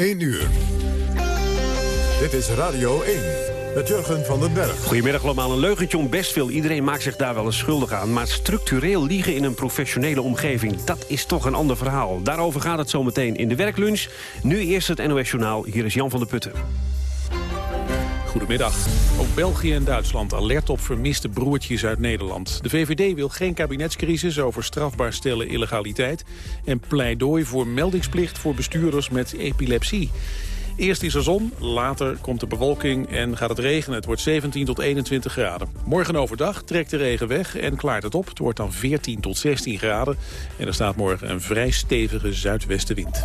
1 uur. Dit is Radio 1 met Jurgen van den Berg. Goedemiddag allemaal. Een leugentje om best veel. Iedereen maakt zich daar wel eens schuldig aan. Maar structureel liegen in een professionele omgeving... dat is toch een ander verhaal. Daarover gaat het zometeen in de werklunch. Nu eerst het NOS Journaal. Hier is Jan van der Putten. Goedemiddag. Ook België en Duitsland alert op vermiste broertjes uit Nederland. De VVD wil geen kabinetscrisis over strafbaar stellen illegaliteit... en pleidooi voor meldingsplicht voor bestuurders met epilepsie. Eerst is er zon, later komt de bewolking en gaat het regenen. Het wordt 17 tot 21 graden. Morgen overdag trekt de regen weg en klaart het op. Het wordt dan 14 tot 16 graden. En er staat morgen een vrij stevige zuidwestenwind.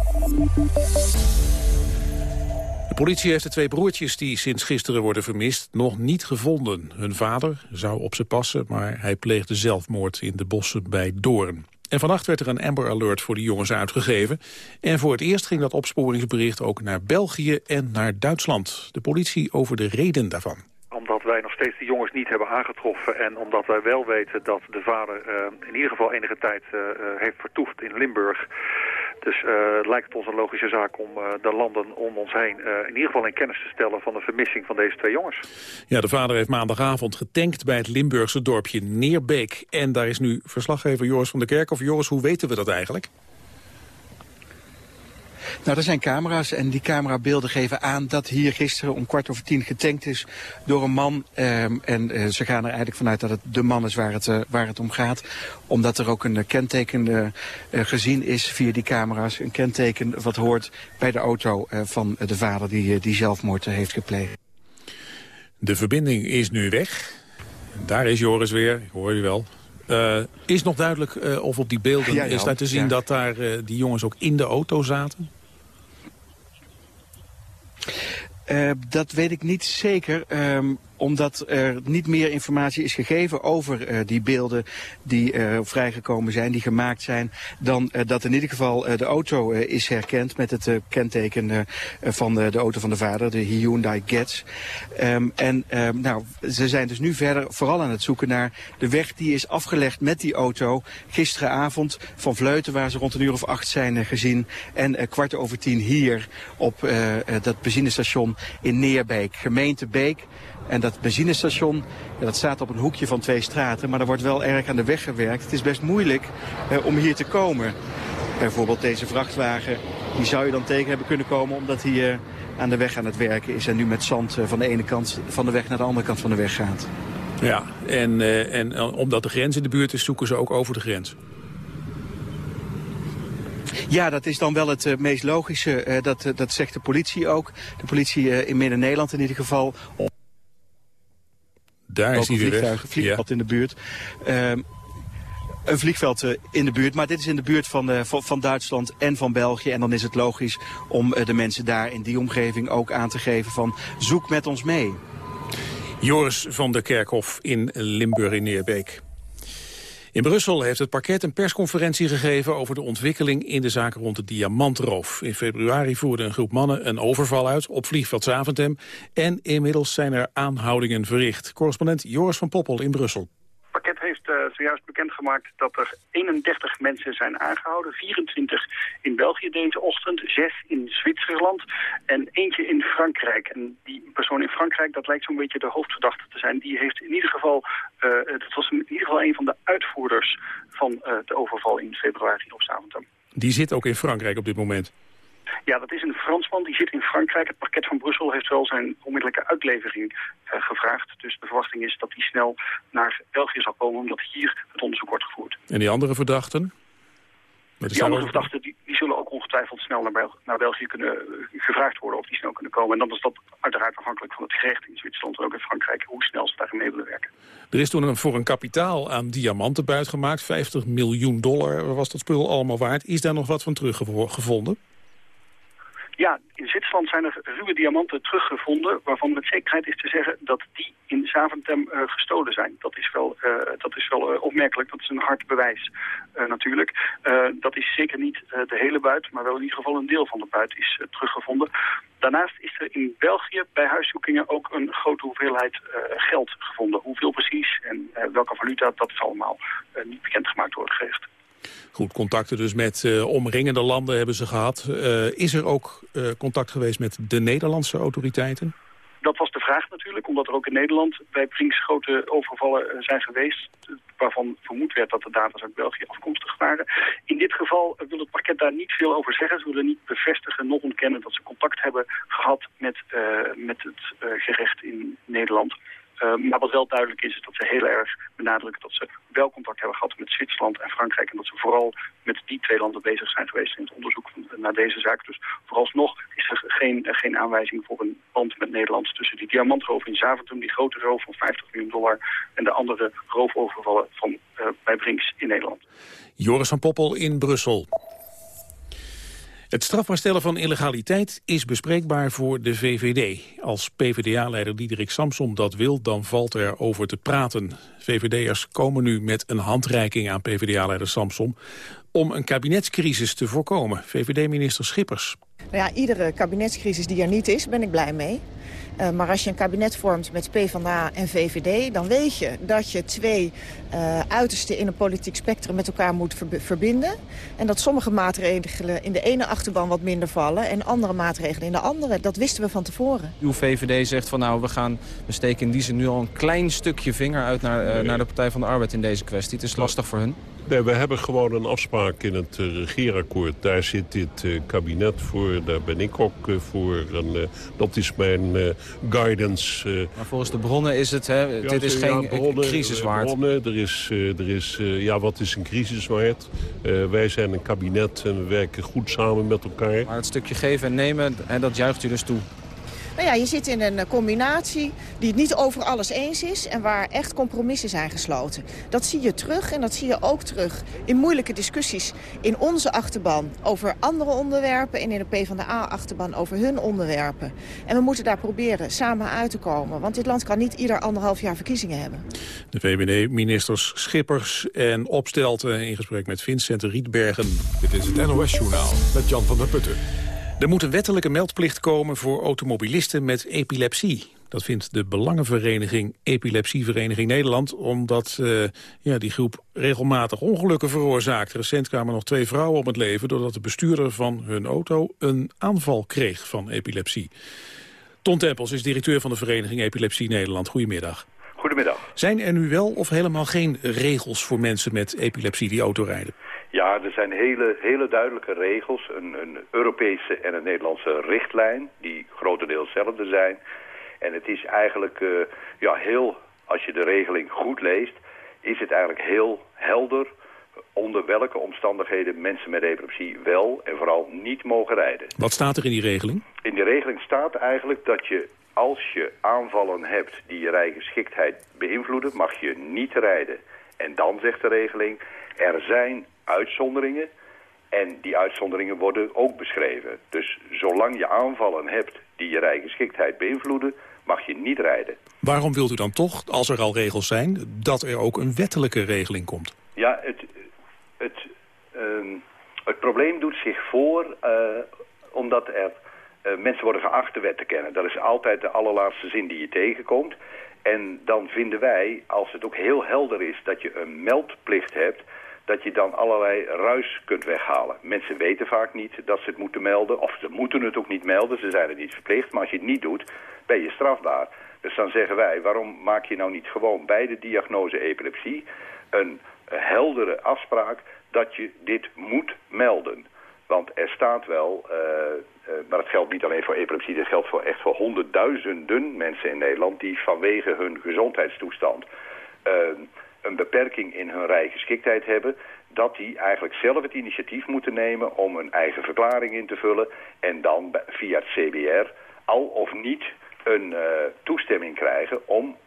De politie heeft de twee broertjes die sinds gisteren worden vermist nog niet gevonden. Hun vader zou op ze passen, maar hij pleegde zelfmoord in de bossen bij Doorn. En vannacht werd er een Amber Alert voor de jongens uitgegeven. En voor het eerst ging dat opsporingsbericht ook naar België en naar Duitsland. De politie over de reden daarvan omdat wij nog steeds de jongens niet hebben aangetroffen... en omdat wij wel weten dat de vader uh, in ieder geval enige tijd uh, heeft vertoefd in Limburg... Dus uh, lijkt het ons een logische zaak om uh, de landen om ons heen uh, in ieder geval in kennis te stellen van de vermissing van deze twee jongens. Ja, de vader heeft maandagavond getankt bij het Limburgse dorpje Neerbeek. En daar is nu verslaggever Joris van der Kerk. Of Joris, hoe weten we dat eigenlijk? Nou, er zijn camera's en die camerabeelden geven aan dat hier gisteren om kwart over tien getankt is door een man. Um, en uh, ze gaan er eigenlijk vanuit dat het de man is waar het, uh, waar het om gaat. Omdat er ook een uh, kenteken gezien is via die camera's. Een kenteken wat hoort bij de auto van de vader die, die zelfmoord heeft gepleegd. De verbinding is nu weg. Daar is Joris weer, hoor je wel. Uh, is nog duidelijk uh, of op die beelden ja, is daar te zien ja. dat daar uh, die jongens ook in de auto zaten? Dat weet ik niet zeker. Um, omdat er niet meer informatie is gegeven over uh, die beelden die vrijgekomen zijn, die gemaakt zijn, dan uh, dat in ieder geval de auto is herkend met het kenteken van de, de, auto van de vader, de Hyundai Getz. Um, en um, nou, ze zijn dus nu verder vooral aan het zoeken naar de weg die is afgelegd met die auto gisteravond van Vleuten, waar ze rond een uur of acht zijn gezien, en kwart over tien hier op dat benzinestation in Neerbeek, gemeente Beek. En dat benzinestation, ja, dat staat op een hoekje van twee straten, maar er wordt wel erg aan de weg gewerkt. Het is best moeilijk eh, om hier te komen. Bijvoorbeeld deze vrachtwagen, die zou je dan tegen hebben kunnen komen omdat hij uh, aan de weg aan het werken is. En nu met zand uh, van de ene kant van de weg naar de andere kant van de weg gaat. Ja, en, uh, en omdat de grens in de buurt is, zoeken ze ook over de grens. Ja, dat is dan wel het uh, meest logische. Uh, dat, uh, dat zegt de politie ook. De politie in Midden-Nederland in ieder geval. Daar is weer vliegtuig, vliegveld ja. in de buurt. Um, een vliegveld uh, in de buurt. Maar dit is in de buurt van, uh, van, van, Duitsland en van België. En dan is het logisch om uh, de mensen daar in die omgeving ook aan te geven van zoek met ons mee. Joris van der Kerkhof in Limburg in Neerbeek. In Brussel heeft het parket een persconferentie gegeven over de ontwikkeling in de zaak rond de diamantroof. In februari voerde een groep mannen een overval uit op vliegveld Zaventem en inmiddels zijn er aanhoudingen verricht. Correspondent Joris van Poppel in Brussel heeft uh, zojuist bekendgemaakt dat er 31 mensen zijn aangehouden. 24 in België deze ochtend, 6 in Zwitserland en eentje in Frankrijk. En die persoon in Frankrijk, dat lijkt zo'n beetje de hoofdverdachte te zijn. Die heeft in ieder geval, uh, dat was in ieder geval een van de uitvoerders van uh, de overval in februari op Zaventem. Die zit ook in Frankrijk op dit moment? Ja, dat is een Fransman, die zit in Frankrijk. Het parket van Brussel heeft wel zijn onmiddellijke uitlevering uh, gevraagd. Dus de verwachting is dat hij snel naar België zal komen, omdat hier het onderzoek wordt gevoerd. En die andere verdachten? Die andere verdachten die, die, zullen ook ongetwijfeld snel naar, Bel naar België kunnen uh, gevraagd worden of die snel kunnen komen. En dan is dat uiteraard afhankelijk van het gerecht in Zwitserland en ook in Frankrijk, hoe snel ze daarin mee willen werken. Er is toen een, voor een kapitaal aan diamanten buitgemaakt, 50 miljoen dollar was dat spul allemaal waard. Is daar nog wat van teruggevonden? Ja, in Zwitserland zijn er ruwe diamanten teruggevonden... waarvan met zekerheid is te zeggen dat die in Zaventem uh, gestolen zijn. Dat is wel, uh, dat is wel uh, opmerkelijk, dat is een hard bewijs natuurlijk. dat is zeker niet de hele buit, maar wel in ieder geval een deel van de buit is teruggevonden. Daarnaast is er in België bij huiszoekingen ook een grote hoeveelheid geld gevonden. Hoeveel precies en welke valuta, dat is allemaal niet bekendgemaakt door het gerecht. Goed, contacten dus met uh, omringende landen hebben ze gehad. Uh, is er ook uh, contact geweest met de Nederlandse autoriteiten? Dat was de vraag natuurlijk, omdat er ook in Nederland bij Brinks grote overvallen zijn geweest, waarvan vermoed werd dat de data uit België afkomstig waren. In dit geval wil het parket daar niet veel over zeggen. Ze willen niet bevestigen, nog ontkennen dat ze contact hebben gehad met, met het gerecht in Nederland. Uh, maar wat wel duidelijk is, is dat ze heel erg benadrukken dat ze wel contact hebben gehad met Zwitserland en Frankrijk. En dat ze vooral met die twee landen bezig zijn geweest in het onderzoek naar deze zaak. Dus vooralsnog is er geen, geen aanwijzing voor een band met Nederland tussen die diamantroof in Zaventem, die grote roof van 50 miljoen dollar, en de andere roofovervallen van, uh, bij Brinks in Nederland. Joris van Poppel in Brussel. Het strafbaar stellen van illegaliteit is bespreekbaar voor de VVD. Als PvdA-leider Diederik Samsom dat wil, dan valt er over te praten. VVD'ers komen nu met een handreiking aan PvdA-leider Samsom... om een kabinetscrisis te voorkomen. VVD-minister Schippers. Nou ja, iedere kabinetscrisis die er niet is, ben ik blij mee. Uh, maar als je een kabinet vormt met PvdA en VVD... dan weet je dat je twee uh, uitersten in een politiek spectrum met elkaar moet ver verbinden. En dat sommige maatregelen in de ene achterban wat minder vallen... en andere maatregelen in de andere. Dat wisten we van tevoren. Uw VVD zegt van nou, we, gaan, we steken in die zin nu al een klein stukje vinger uit... naar, uh, naar de Partij van de Arbeid in deze kwestie. Het is lastig voor hun. Nee, we hebben gewoon een afspraak in het uh, regeerakkoord. Daar zit dit uh, kabinet voor, daar ben ik ook uh, voor. En, dat is mijn guidance. maar volgens de bronnen is het, hè, ja, dit is geen bronnen, crisis waard. Bronnen, er is, er is ja, wat is een crisis waard? wij zijn een kabinet en we werken goed samen met elkaar. Maar het stukje geven en nemen, en dat juicht u dus toe? Nou ja, je zit in een combinatie die het niet over alles eens is... en waar echt compromissen zijn gesloten. Dat zie je terug en dat zie je ook terug in moeilijke discussies... in onze achterban over andere onderwerpen... en in de PvdA-achterban over hun onderwerpen. En we moeten daar proberen samen uit te komen. Want dit land kan niet ieder anderhalf jaar verkiezingen hebben. De VVD-ministers Schippers en Opstelten in gesprek met Vincent Rietbergen. Dit is het NOS-journaal met Jan van der Putten. Er moet een wettelijke meldplicht komen voor automobilisten met epilepsie. Dat vindt de Belangenvereniging Epilepsievereniging Nederland... omdat uh, ja, die groep regelmatig ongelukken veroorzaakt. Recent kwamen nog twee vrouwen om het leven... doordat de bestuurder van hun auto een aanval kreeg van epilepsie. Ton Tempels is directeur van de Vereniging Epilepsie Nederland. Goedemiddag. Goedemiddag. Zijn er nu wel of helemaal geen regels voor mensen met epilepsie die autorijden? Ja, er zijn hele, hele duidelijke regels. Een, een Europese en een Nederlandse richtlijn, die grotendeels hetzelfde zijn. En het is eigenlijk uh, ja, heel, als je de regeling goed leest, is het eigenlijk heel helder onder welke omstandigheden mensen met epilepsie wel en vooral niet mogen rijden. Wat staat er in die regeling? In die regeling staat eigenlijk dat je als je aanvallen hebt die je rijgeschiktheid beïnvloeden, mag je niet rijden. En dan zegt de regeling, er zijn uitzonderingen. En die uitzonderingen worden ook beschreven. Dus zolang je aanvallen hebt die je rijgeschiktheid beïnvloeden, mag je niet rijden. Waarom wilt u dan toch, als er al regels zijn, dat er ook een wettelijke regeling komt? Ja, het, het, het probleem doet zich voor uh, omdat er uh, mensen worden geacht de wet te kennen. Dat is altijd de allerlaatste zin die je tegenkomt. En dan vinden wij, als het ook heel helder is dat je een meldplicht hebt dat je dan allerlei ruis kunt weghalen. Mensen weten vaak niet dat ze het moeten melden, of ze moeten het ook niet melden, ze zijn er niet verplicht. Maar als je het niet doet, ben je strafbaar. Dus dan zeggen wij, waarom maak je nou niet gewoon bij de diagnose epilepsie een heldere afspraak dat je dit moet melden. Want er staat wel, uh, uh, maar het geldt niet alleen voor epilepsie, dit geldt voor echt voor honderdduizenden mensen in Nederland die vanwege hun gezondheidstoestand uh, een beperking in hun rijgeschiktheid hebben... dat die eigenlijk zelf het initiatief moeten nemen om een eigen verklaring in te vullen... en dan via het CBR al of niet een uh, toestemming krijgen om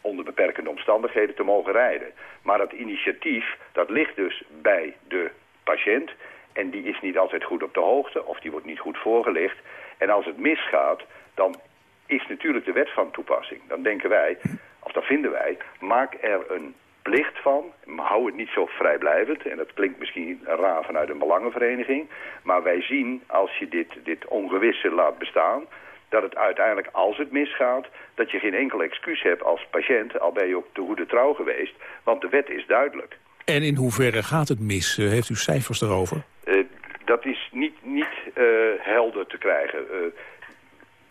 onder beperkende omstandigheden te mogen rijden. Maar dat initiatief, dat ligt dus bij de patiënt... en die is niet altijd goed op de hoogte of die wordt niet goed voorgelicht. En als het misgaat, dan is natuurlijk de wet van toepassing. Dan denken wij, of dan vinden wij, maak er een plicht van. Hou het niet zo vrijblijvend. En dat klinkt misschien raar vanuit een belangenvereniging. Maar wij zien, als je dit, dit ongewisse laat bestaan... dat het uiteindelijk, als het misgaat... dat je geen enkel excuus hebt als patiënt... al ben je ook te goede trouw geweest. Want de wet is duidelijk. En in hoeverre gaat het mis? Uh, heeft u cijfers daarover? Uh, dat is niet, niet uh, helder te krijgen.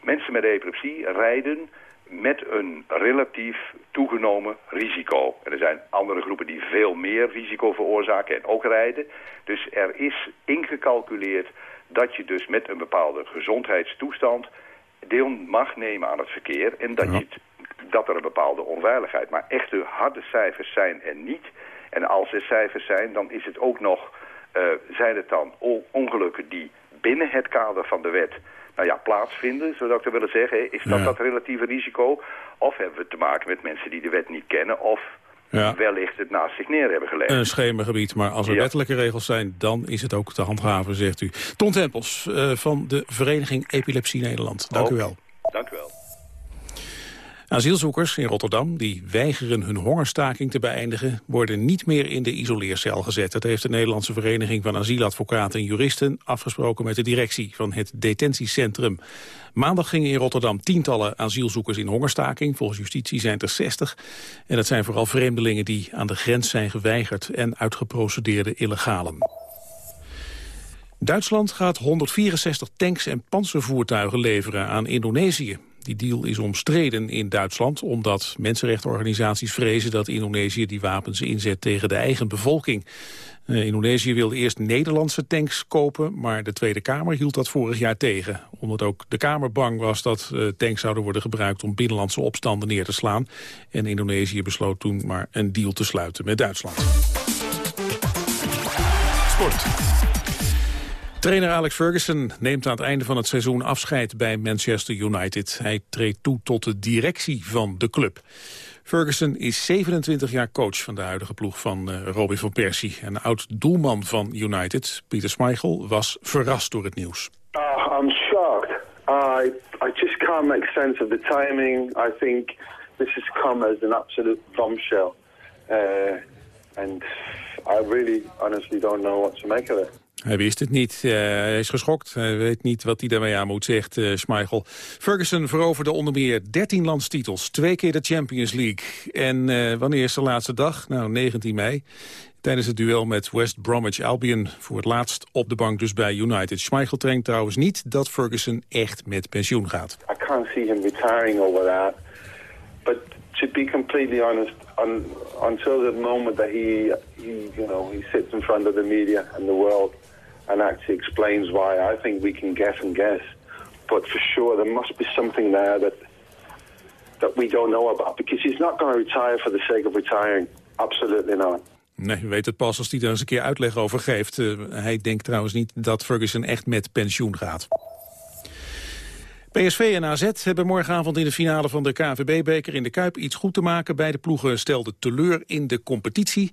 mensen met epilepsie rijden met een relatief toegenomen risico. En er zijn andere groepen die veel meer risico veroorzaken en ook rijden. Dus er is ingecalculeerd dat je dus met een bepaalde gezondheidstoestand deel mag nemen aan het verkeer. En dat, je dat er een bepaalde onveiligheid. Maar echte harde cijfers zijn er niet. En als er cijfers zijn, dan is het ook nog... Uh, zijn het dan ongelukken die binnen het kader van de wet nou ja, plaatsvinden, zou ik te willen zeggen. Is dat dat relatieve risico? Of hebben we te maken met mensen die de wet niet kennen... of ja. wellicht het naast zich neer hebben gelegd. Een schemergebied, maar als er wettelijke regels zijn... dan is het ook te handhaven, zegt u. Ton Tempels uh, van de Vereniging Epilepsie Nederland. Dank u wel. Asielzoekers in Rotterdam die weigeren hun hongerstaking te beëindigen... worden niet meer in de isoleercel gezet. Dat heeft de Nederlandse Vereniging van Asieladvocaten en Juristen... afgesproken met de directie van het detentiecentrum. Maandag gingen in Rotterdam tientallen asielzoekers in hongerstaking. Volgens justitie zijn er 60. En dat zijn vooral vreemdelingen die aan de grens zijn geweigerd... en uitgeprocedeerde illegalen. Duitsland gaat 164 tanks en panzervoertuigen leveren aan Indonesië. Die deal is omstreden in Duitsland omdat mensenrechtenorganisaties vrezen dat Indonesië die wapens inzet tegen de eigen bevolking. Uh, Indonesië wilde eerst Nederlandse tanks kopen, maar de Tweede Kamer hield dat vorig jaar tegen. Omdat ook de Kamer bang was dat uh, tanks zouden worden gebruikt om binnenlandse opstanden neer te slaan. En Indonesië besloot toen maar een deal te sluiten met Duitsland. Sport. Trainer Alex Ferguson neemt aan het einde van het seizoen afscheid bij Manchester United. Hij treedt toe tot de directie van de club. Ferguson is 27 jaar coach van de huidige ploeg van uh, Robin van Persie. En oud-doelman van United, Pieter Schmeichel, was verrast door het nieuws. Uh, I'm shocked. I, I just can't make sense of the timing. I think this has come as an absolute bombshell. Uh, and I really honestly don't know what to make of it. Hij wist het niet. Uh, hij is geschokt. Hij weet niet wat hij daarmee aan moet, zegt uh, Schmeichel. Ferguson veroverde onder meer 13 landstitels. Twee keer de Champions League. En uh, wanneer is de laatste dag? Nou, 19 mei. Tijdens het duel met West Bromwich Albion. Voor het laatst op de bank dus bij United. Schmeichel denkt trouwens niet dat Ferguson echt met pensioen gaat. I can't see him retiring over that. But to be completely honest, un, until the moment that he, he, you know, he sits in front of the media and the world and actually explains why. I think we can guess and guess, but for sure there must be something there that that we don't know about because he's not going to retire for the sake of retiring. Absolutely not. Nee, weet het pas als hij er eens een keer uitleg over geeft. Uh, hij denkt trouwens niet dat Ferguson echt met pensioen gaat. PSV en AZ hebben morgenavond in de finale van de KNVB-beker in de Kuip iets goed te maken. Beide ploegen stelden teleur in de competitie.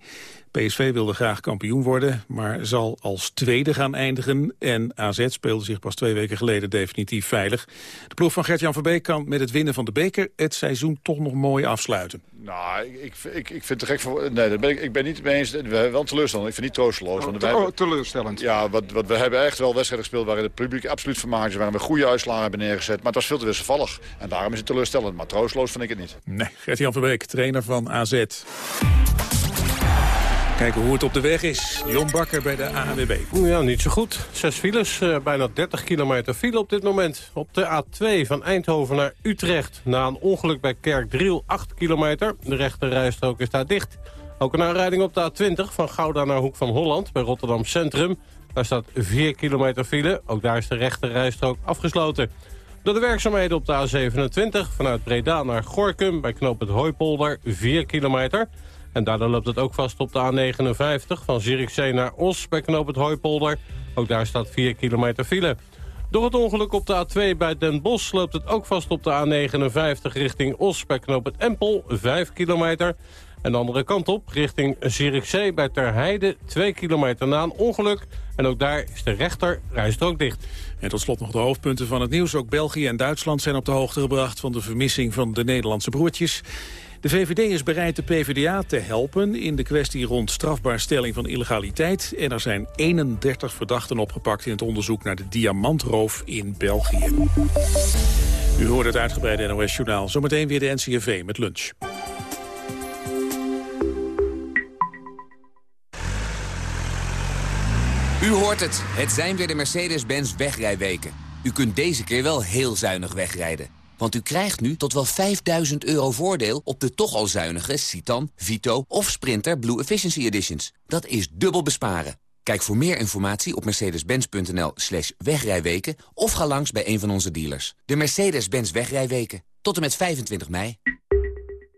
PSV wilde graag kampioen worden, maar zal als tweede gaan eindigen. En AZ speelde zich pas twee weken geleden definitief veilig. De ploeg van Gert-Jan Verbeek kan met het winnen van de beker... het seizoen toch nog mooi afsluiten. Nou, ik, ik, ik vind het gek voor... Nee, ben ik, ik ben niet mee eens. We hebben wel teleurstellend. Ik vind het niet troosteloos. Want oh, hebben, teleurstellend. Ja, wat, wat, we hebben echt wel wedstrijden gespeeld... waarin het publiek absoluut vermaakt is. Waarin we goede uitslagen hebben neergezet. Maar het was veel te wisselvallig. En daarom is het teleurstellend. Maar troosteloos vind ik het niet. Nee, Gert-Jan Verbeek, trainer van AZ. Kijken hoe het op de weg is. Jon Bakker bij de ANWB. Ja, niet zo goed. Zes files, uh, bijna 30 kilometer file op dit moment. Op de A2 van Eindhoven naar Utrecht. Na een ongeluk bij Kerkdriel, 8 kilometer. De rechte rijstrook is daar dicht. Ook een aanrijding op de A20 van Gouda naar Hoek van Holland... bij Rotterdam Centrum. Daar staat 4 kilometer file. Ook daar is de rechte rijstrook afgesloten. Door de werkzaamheden op de A27 vanuit Breda naar Gorkum... bij knoop het Hooipolder, 4 kilometer... En daardoor loopt het ook vast op de A59 van Zierikzee naar Os bij knoop het Hooipolder. Ook daar staat 4 kilometer file. Door het ongeluk op de A2 bij Den Bosch loopt het ook vast op de A59 richting Os bij knoop het Empel, 5 kilometer. En de andere kant op, richting Zierikzee bij Terheide, 2 kilometer na een ongeluk. En ook daar is de rechter rijstrook dicht. En tot slot nog de hoofdpunten van het nieuws. Ook België en Duitsland zijn op de hoogte gebracht van de vermissing van de Nederlandse broertjes. De VVD is bereid de PvdA te helpen in de kwestie rond strafbaarstelling van illegaliteit. En er zijn 31 verdachten opgepakt in het onderzoek naar de diamantroof in België. U hoort het uitgebreide NOS-journaal. Zometeen weer de NCRV met lunch. U hoort het. Het zijn weer de Mercedes-Benz wegrijweken. U kunt deze keer wel heel zuinig wegrijden. Want u krijgt nu tot wel 5000 euro voordeel op de toch al zuinige Citan, Vito of Sprinter Blue Efficiency Editions. Dat is dubbel besparen. Kijk voor meer informatie op mercedes-benz.nl slash wegrijweken... of ga langs bij een van onze dealers. De Mercedes-Benz wegrijweken. Tot en met 25 mei.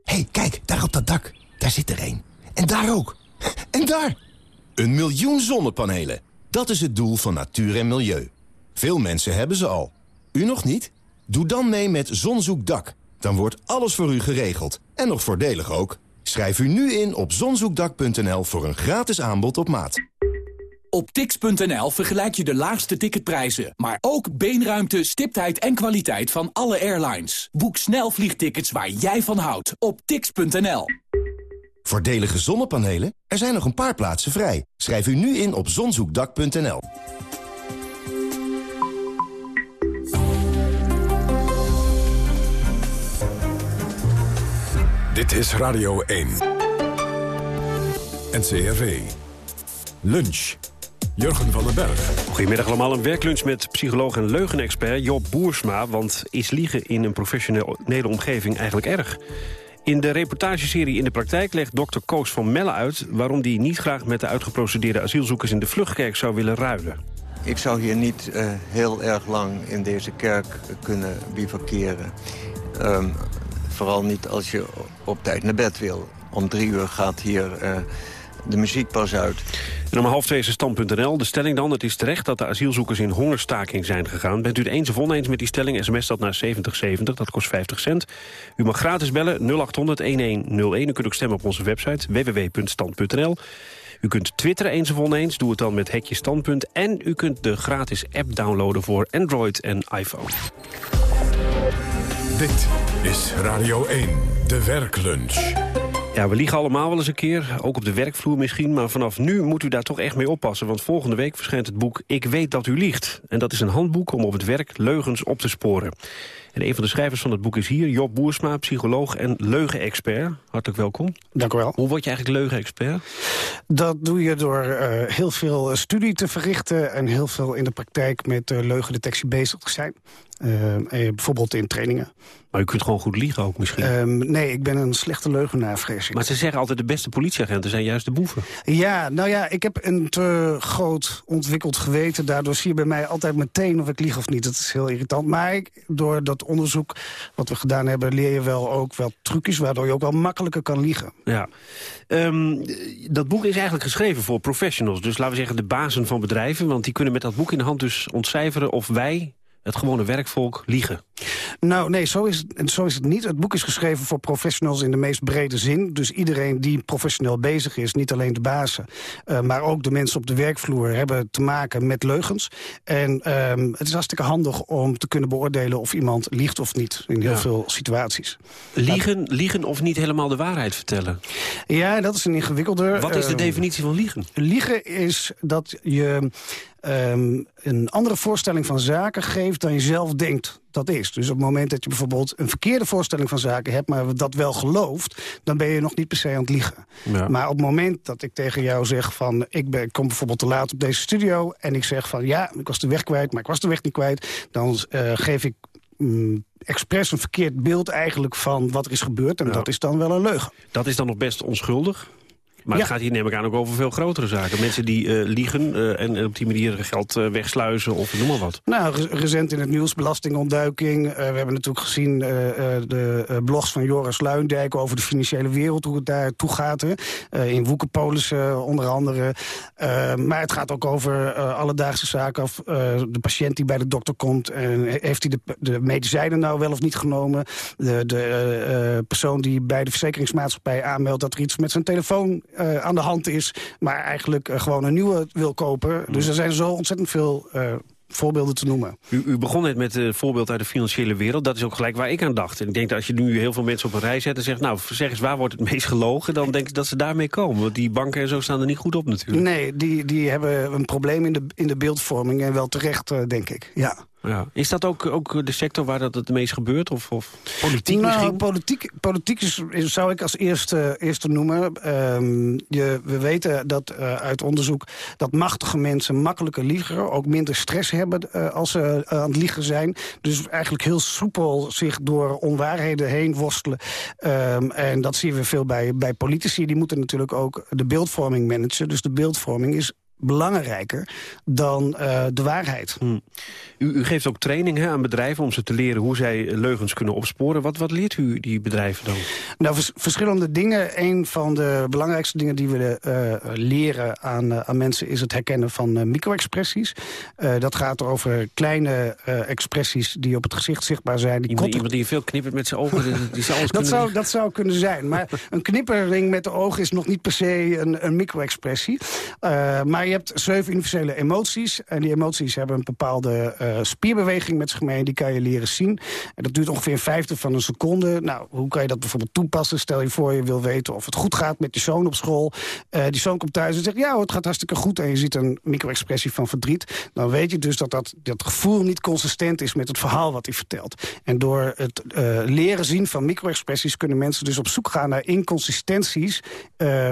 hey, kijk, daar op dat dak. Daar zit er één. En daar ook. En daar! Een miljoen zonnepanelen. Dat is het doel van natuur en milieu. Veel mensen hebben ze al. U nog niet? Doe dan mee met Zonzoekdak. Dan wordt alles voor u geregeld. En nog voordelig ook. Schrijf u nu in op zonzoekdak.nl voor een gratis aanbod op maat. Op tix.nl vergelijk je de laagste ticketprijzen, maar ook beenruimte, stiptheid en kwaliteit van alle airlines. Boek snel vliegtickets waar jij van houdt op tix.nl. Voordelige zonnepanelen? Er zijn nog een paar plaatsen vrij. Schrijf u nu in op zonzoekdak.nl. Dit is Radio 1. NCRV. Lunch. Jurgen van den Berg. Goedemiddag allemaal. Een werklunch met psycholoog en leugenexpert Job Boersma. Want is liegen in een professionele omgeving eigenlijk erg? In de reportageserie In de Praktijk legt dokter Koos van Melle uit... waarom hij niet graag met de uitgeprocedeerde asielzoekers in de vluchtkerk zou willen ruilen. Ik zou hier niet uh, heel erg lang in deze kerk kunnen bivakeren. Um, vooral niet als je op tijd naar bed wil. Om drie uur gaat hier uh, de muziek pas uit. En om half twee is stand.nl. De stelling dan, het is terecht dat de asielzoekers in hongerstaking zijn gegaan. Bent u het eens of oneens met die stelling, sms dat naar 7070, dat kost 50 cent. U mag gratis bellen 0800-1101. U kunt ook stemmen op onze website www.stand.nl. U kunt twitteren eens of oneens, doe het dan met hekje standpunt. En u kunt de gratis app downloaden voor Android en iPhone. Dit is Radio 1, de werklunch. Ja, we liegen allemaal wel eens een keer, ook op de werkvloer misschien... maar vanaf nu moet u daar toch echt mee oppassen... want volgende week verschijnt het boek Ik weet dat u liegt. En dat is een handboek om op het werk leugens op te sporen. En een van de schrijvers van het boek is hier, Job Boersma, psycholoog en leugenexpert. Hartelijk welkom. Dank u wel. Hoe word je eigenlijk leugenexpert? Dat doe je door uh, heel veel studie te verrichten... en heel veel in de praktijk met uh, leugendetectie bezig te zijn. Uh, bijvoorbeeld in trainingen. Maar u kunt gewoon goed liegen ook misschien? Um, nee, ik ben een slechte leugenaar, vrees ik. Maar ze zeggen altijd de beste politieagenten zijn juist de boeven. Ja, nou ja, ik heb een te groot ontwikkeld geweten. Daardoor zie je bij mij altijd meteen of ik lieg of niet. Dat is heel irritant. Maar ik, door dat onderzoek wat we gedaan hebben... leer je wel ook wel trucjes waardoor je ook wel makkelijker kan liegen. Ja. Um, dat boek is eigenlijk geschreven voor professionals. Dus laten we zeggen de bazen van bedrijven. Want die kunnen met dat boek in de hand dus ontcijferen of wij het gewone werkvolk liegen? Nou, nee, zo is, het, zo is het niet. Het boek is geschreven voor professionals in de meest brede zin. Dus iedereen die professioneel bezig is, niet alleen de bazen... Uh, maar ook de mensen op de werkvloer hebben te maken met leugens. En um, het is hartstikke handig om te kunnen beoordelen of iemand liegt of niet... in heel ja. veel situaties. Liegen, liegen of niet helemaal de waarheid vertellen? Ja, dat is een ingewikkelder. Wat is de uh, definitie van liegen? Liegen is dat je um, een andere voorstelling van zaken geeft dan je zelf denkt dat is. Dus op het moment dat je bijvoorbeeld een verkeerde voorstelling van zaken hebt... maar dat wel gelooft, dan ben je nog niet per se aan het liegen. Ja. Maar op het moment dat ik tegen jou zeg van... ik, ben, ik kom bijvoorbeeld te laat op deze studio... en ik zeg van ja, ik was de weg kwijt, maar ik was de weg niet kwijt... dan uh, geef ik mm, expres een verkeerd beeld eigenlijk van wat er is gebeurd. En ja. dat is dan wel een leugen. Dat is dan nog best onschuldig? Maar ja. het gaat hier neem ik aan ook over veel grotere zaken. Mensen die uh, liegen uh, en, en, op die manier geld uh, wegsluizen of noem maar wat. Nou, recent in het nieuws belastingontduiking. we hebben natuurlijk gezien de blogs van Joris Luindijk... over de financiële wereld, hoe het daar toe gaat. in Woekerpolis onder andere. maar het gaat ook over alledaagse zaken. Of de patiënt die bij de dokter komt. En heeft hij de, de medicijnen nou wel of niet genomen? De, de persoon die bij de verzekeringsmaatschappij aanmeldt... dat er iets met zijn telefoon uh, aan de hand is... maar eigenlijk uh, gewoon een nieuwe wil kopen. Dus er zijn zo ontzettend veel uh, voorbeelden te noemen. U, u begon net met een voorbeeld uit de financiële wereld. Dat is ook gelijk waar ik aan dacht. En ik denk dat als je nu heel veel mensen op een rij zet en zegt... nou, zeg eens, waar wordt het meest gelogen? Dan denk ik dat ze daarmee komen. Want die banken en zo staan er niet goed op natuurlijk. Nee, die, die hebben een probleem in de, in de beeldvorming. En wel terecht, denk ik. Ja. Ja. Is dat ook, ook de sector waar dat het meest gebeurt? Of, of politiek nou, misschien? Politiek, politiek is, is- zou ik als eerste, eerste noemen. Ehm, je, we weten dat eh, uit onderzoek dat machtige mensen makkelijker liegen. Ook minder stress hebben eh, als ze eh, aan het liegen zijn. Dus eigenlijk heel soepel zich door onwaarheden heen worstelen. Ehm, en dat zien we veel bij, bij politici. Die moeten natuurlijk ook de beeldvorming managen. Dus de beeldvorming is belangrijker dan eh, de waarheid. Hm. U, u geeft ook training hè, aan bedrijven om ze te leren hoe zij leugens kunnen opsporen. Wat, wat leert u die bedrijven dan? Nou, vers- verschillende dingen. Een van de belangrijkste dingen die we eh, leren aan, eh, aan mensen... is het herkennen van micro-expressies. Dat gaat over kleine expressies die op het gezicht zichtbaar zijn. Die Iemand, iemand die veel knippert met zijn ogen, die- die zou dat, kunnen zou, dat zou kunnen zijn. Maar een knippering met de ogen is nog niet per se een, een micro-expressie. Maar je hebt zeven universele emoties. En die emoties hebben een bepaalde eh, spierbeweging met zich mee. Die kan je leren zien. En dat duurt ongeveer een vijfde van een seconde. Nou, hoe kan je dat bijvoorbeeld toepassen? Stel je voor je wil weten of het goed gaat met je zoon op school. Eh, die zoon komt thuis en zegt, ja het gaat hartstikke goed. En je ziet een micro-expressie van verdriet. Dan weet je dus dat, dat dat gevoel niet consistent is met het verhaal wat hij vertelt. En door het eh, leren zien van micro-expressies... kunnen mensen dus op zoek gaan naar inconsistenties...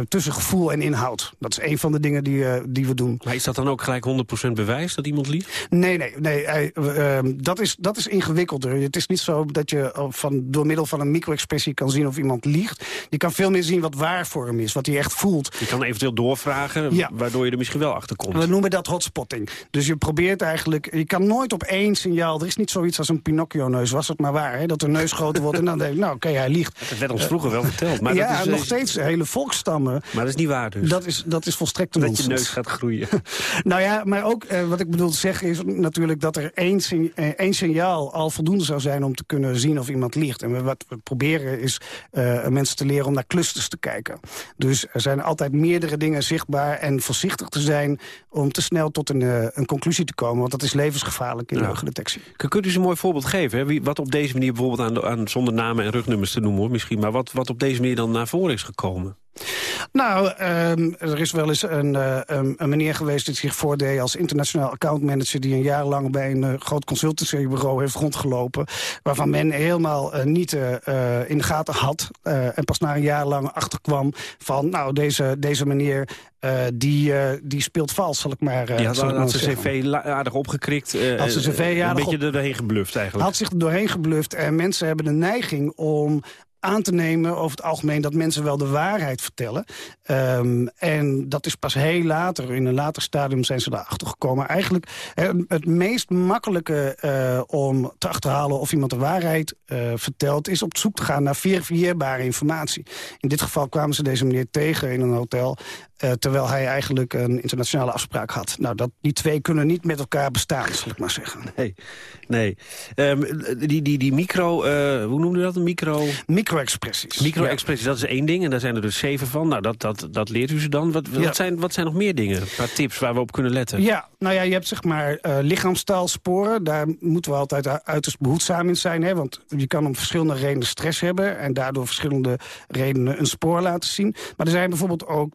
tussen gevoel en inhoud. Dat is een van de dingen die, eh, die we doen. Maar is dat dan ook gelijk 100% bewijs dat iemand liegt? Nee, nee, nee hij- eh, ehm, dat, is, dat is ingewikkelder. Het is niet zo dat je eh, van, door middel van een micro-expressie kan zien of iemand liegt. Je kan veel meer zien wat waar voor hem is, wat hij echt voelt. Je kan eventueel doorvragen, Ja. waardoor je er misschien wel achter komt. We noemen dat hotspotting. Dus je probeert eigenlijk... Je kan nooit op één signaal... Er is niet zoiets als een Pinocchio-neus, was het maar waar. Hè? Dat de neus groter wordt en dan denk je... Nou, oké, hij liegt. Dat werd ons vroeger wel verteld. Maar ja, dat is, eh, nog steeds hele volkstammen. Maar dat is niet waar dus. Dat is, dat is volstrekt een dat je neus gaat groeien. Nou ja, maar ook eh, wat ik bedoel te zeggen is natuurlijk dat er één, sign- eh, één signaal al voldoende zou zijn om te kunnen zien of iemand liegt. En we, wat we proberen is eh, mensen te leren om naar clusters te kijken. Dus er zijn altijd meerdere dingen zichtbaar en voorzichtig te zijn om te snel tot een, een conclusie te komen. Want dat is levensgevaarlijk in Ja. leugendetectie. Kun- Kunt u eens een mooi voorbeeld geven? Hè? Wie, wat op deze manier bijvoorbeeld aan, de- aan zonder namen en rugnummers te noemen hoor, misschien. Maar wat, wat op deze manier dan naar voren is gekomen? Nou, ehm, er is wel eens een, eh, een, een meneer geweest die zich voordeed als internationaal accountmanager... die een jaar lang bij een eh, groot consultancybureau heeft rondgelopen... waarvan men helemaal eh, niet in de gaten had... en pas na een jaar lang achterkwam van... nou, deze, deze meneer die, die speelt vals, zal ik maar, eh, Die had, zal zijn cv aardig opgekrikt. Had zijn cv aardig Een beetje op- er doorheen gebluft eigenlijk. had zich er doorheen gebluft. En mensen hebben de neiging om aan te nemen over het algemeen dat mensen wel de waarheid vertellen. Ehm, en dat is pas heel later, in een later stadium zijn ze daarachter gekomen. Eigenlijk het meest makkelijke eh, om te achterhalen of iemand de waarheid eh, vertelt... is op zoek te gaan naar verifieerbare informatie. In dit geval kwamen ze deze meneer tegen in een hotel... eh, terwijl hij eigenlijk een internationale afspraak had. Nou, dat, die twee kunnen niet met elkaar bestaan, zal ik maar zeggen. Nee, nee. Ehm, die, die, die micro, eh, hoe noemde dat? Een micro... Micro-expressies. Micro-expressie, dat is één ding. En daar zijn er dus zeven van. Nou, dat, dat, dat leert u ze dan. Wat, Ja. wat, zijn, wat zijn nog meer dingen? Een paar tips waar we op kunnen letten. Ja, nou ja, je hebt zeg maar eh lichaamstaalsporen. Daar moeten we altijd uiterst behoedzaam in zijn. Hè? Want je kan om verschillende redenen stress hebben... en daardoor verschillende redenen een spoor laten zien. Maar er zijn bijvoorbeeld ook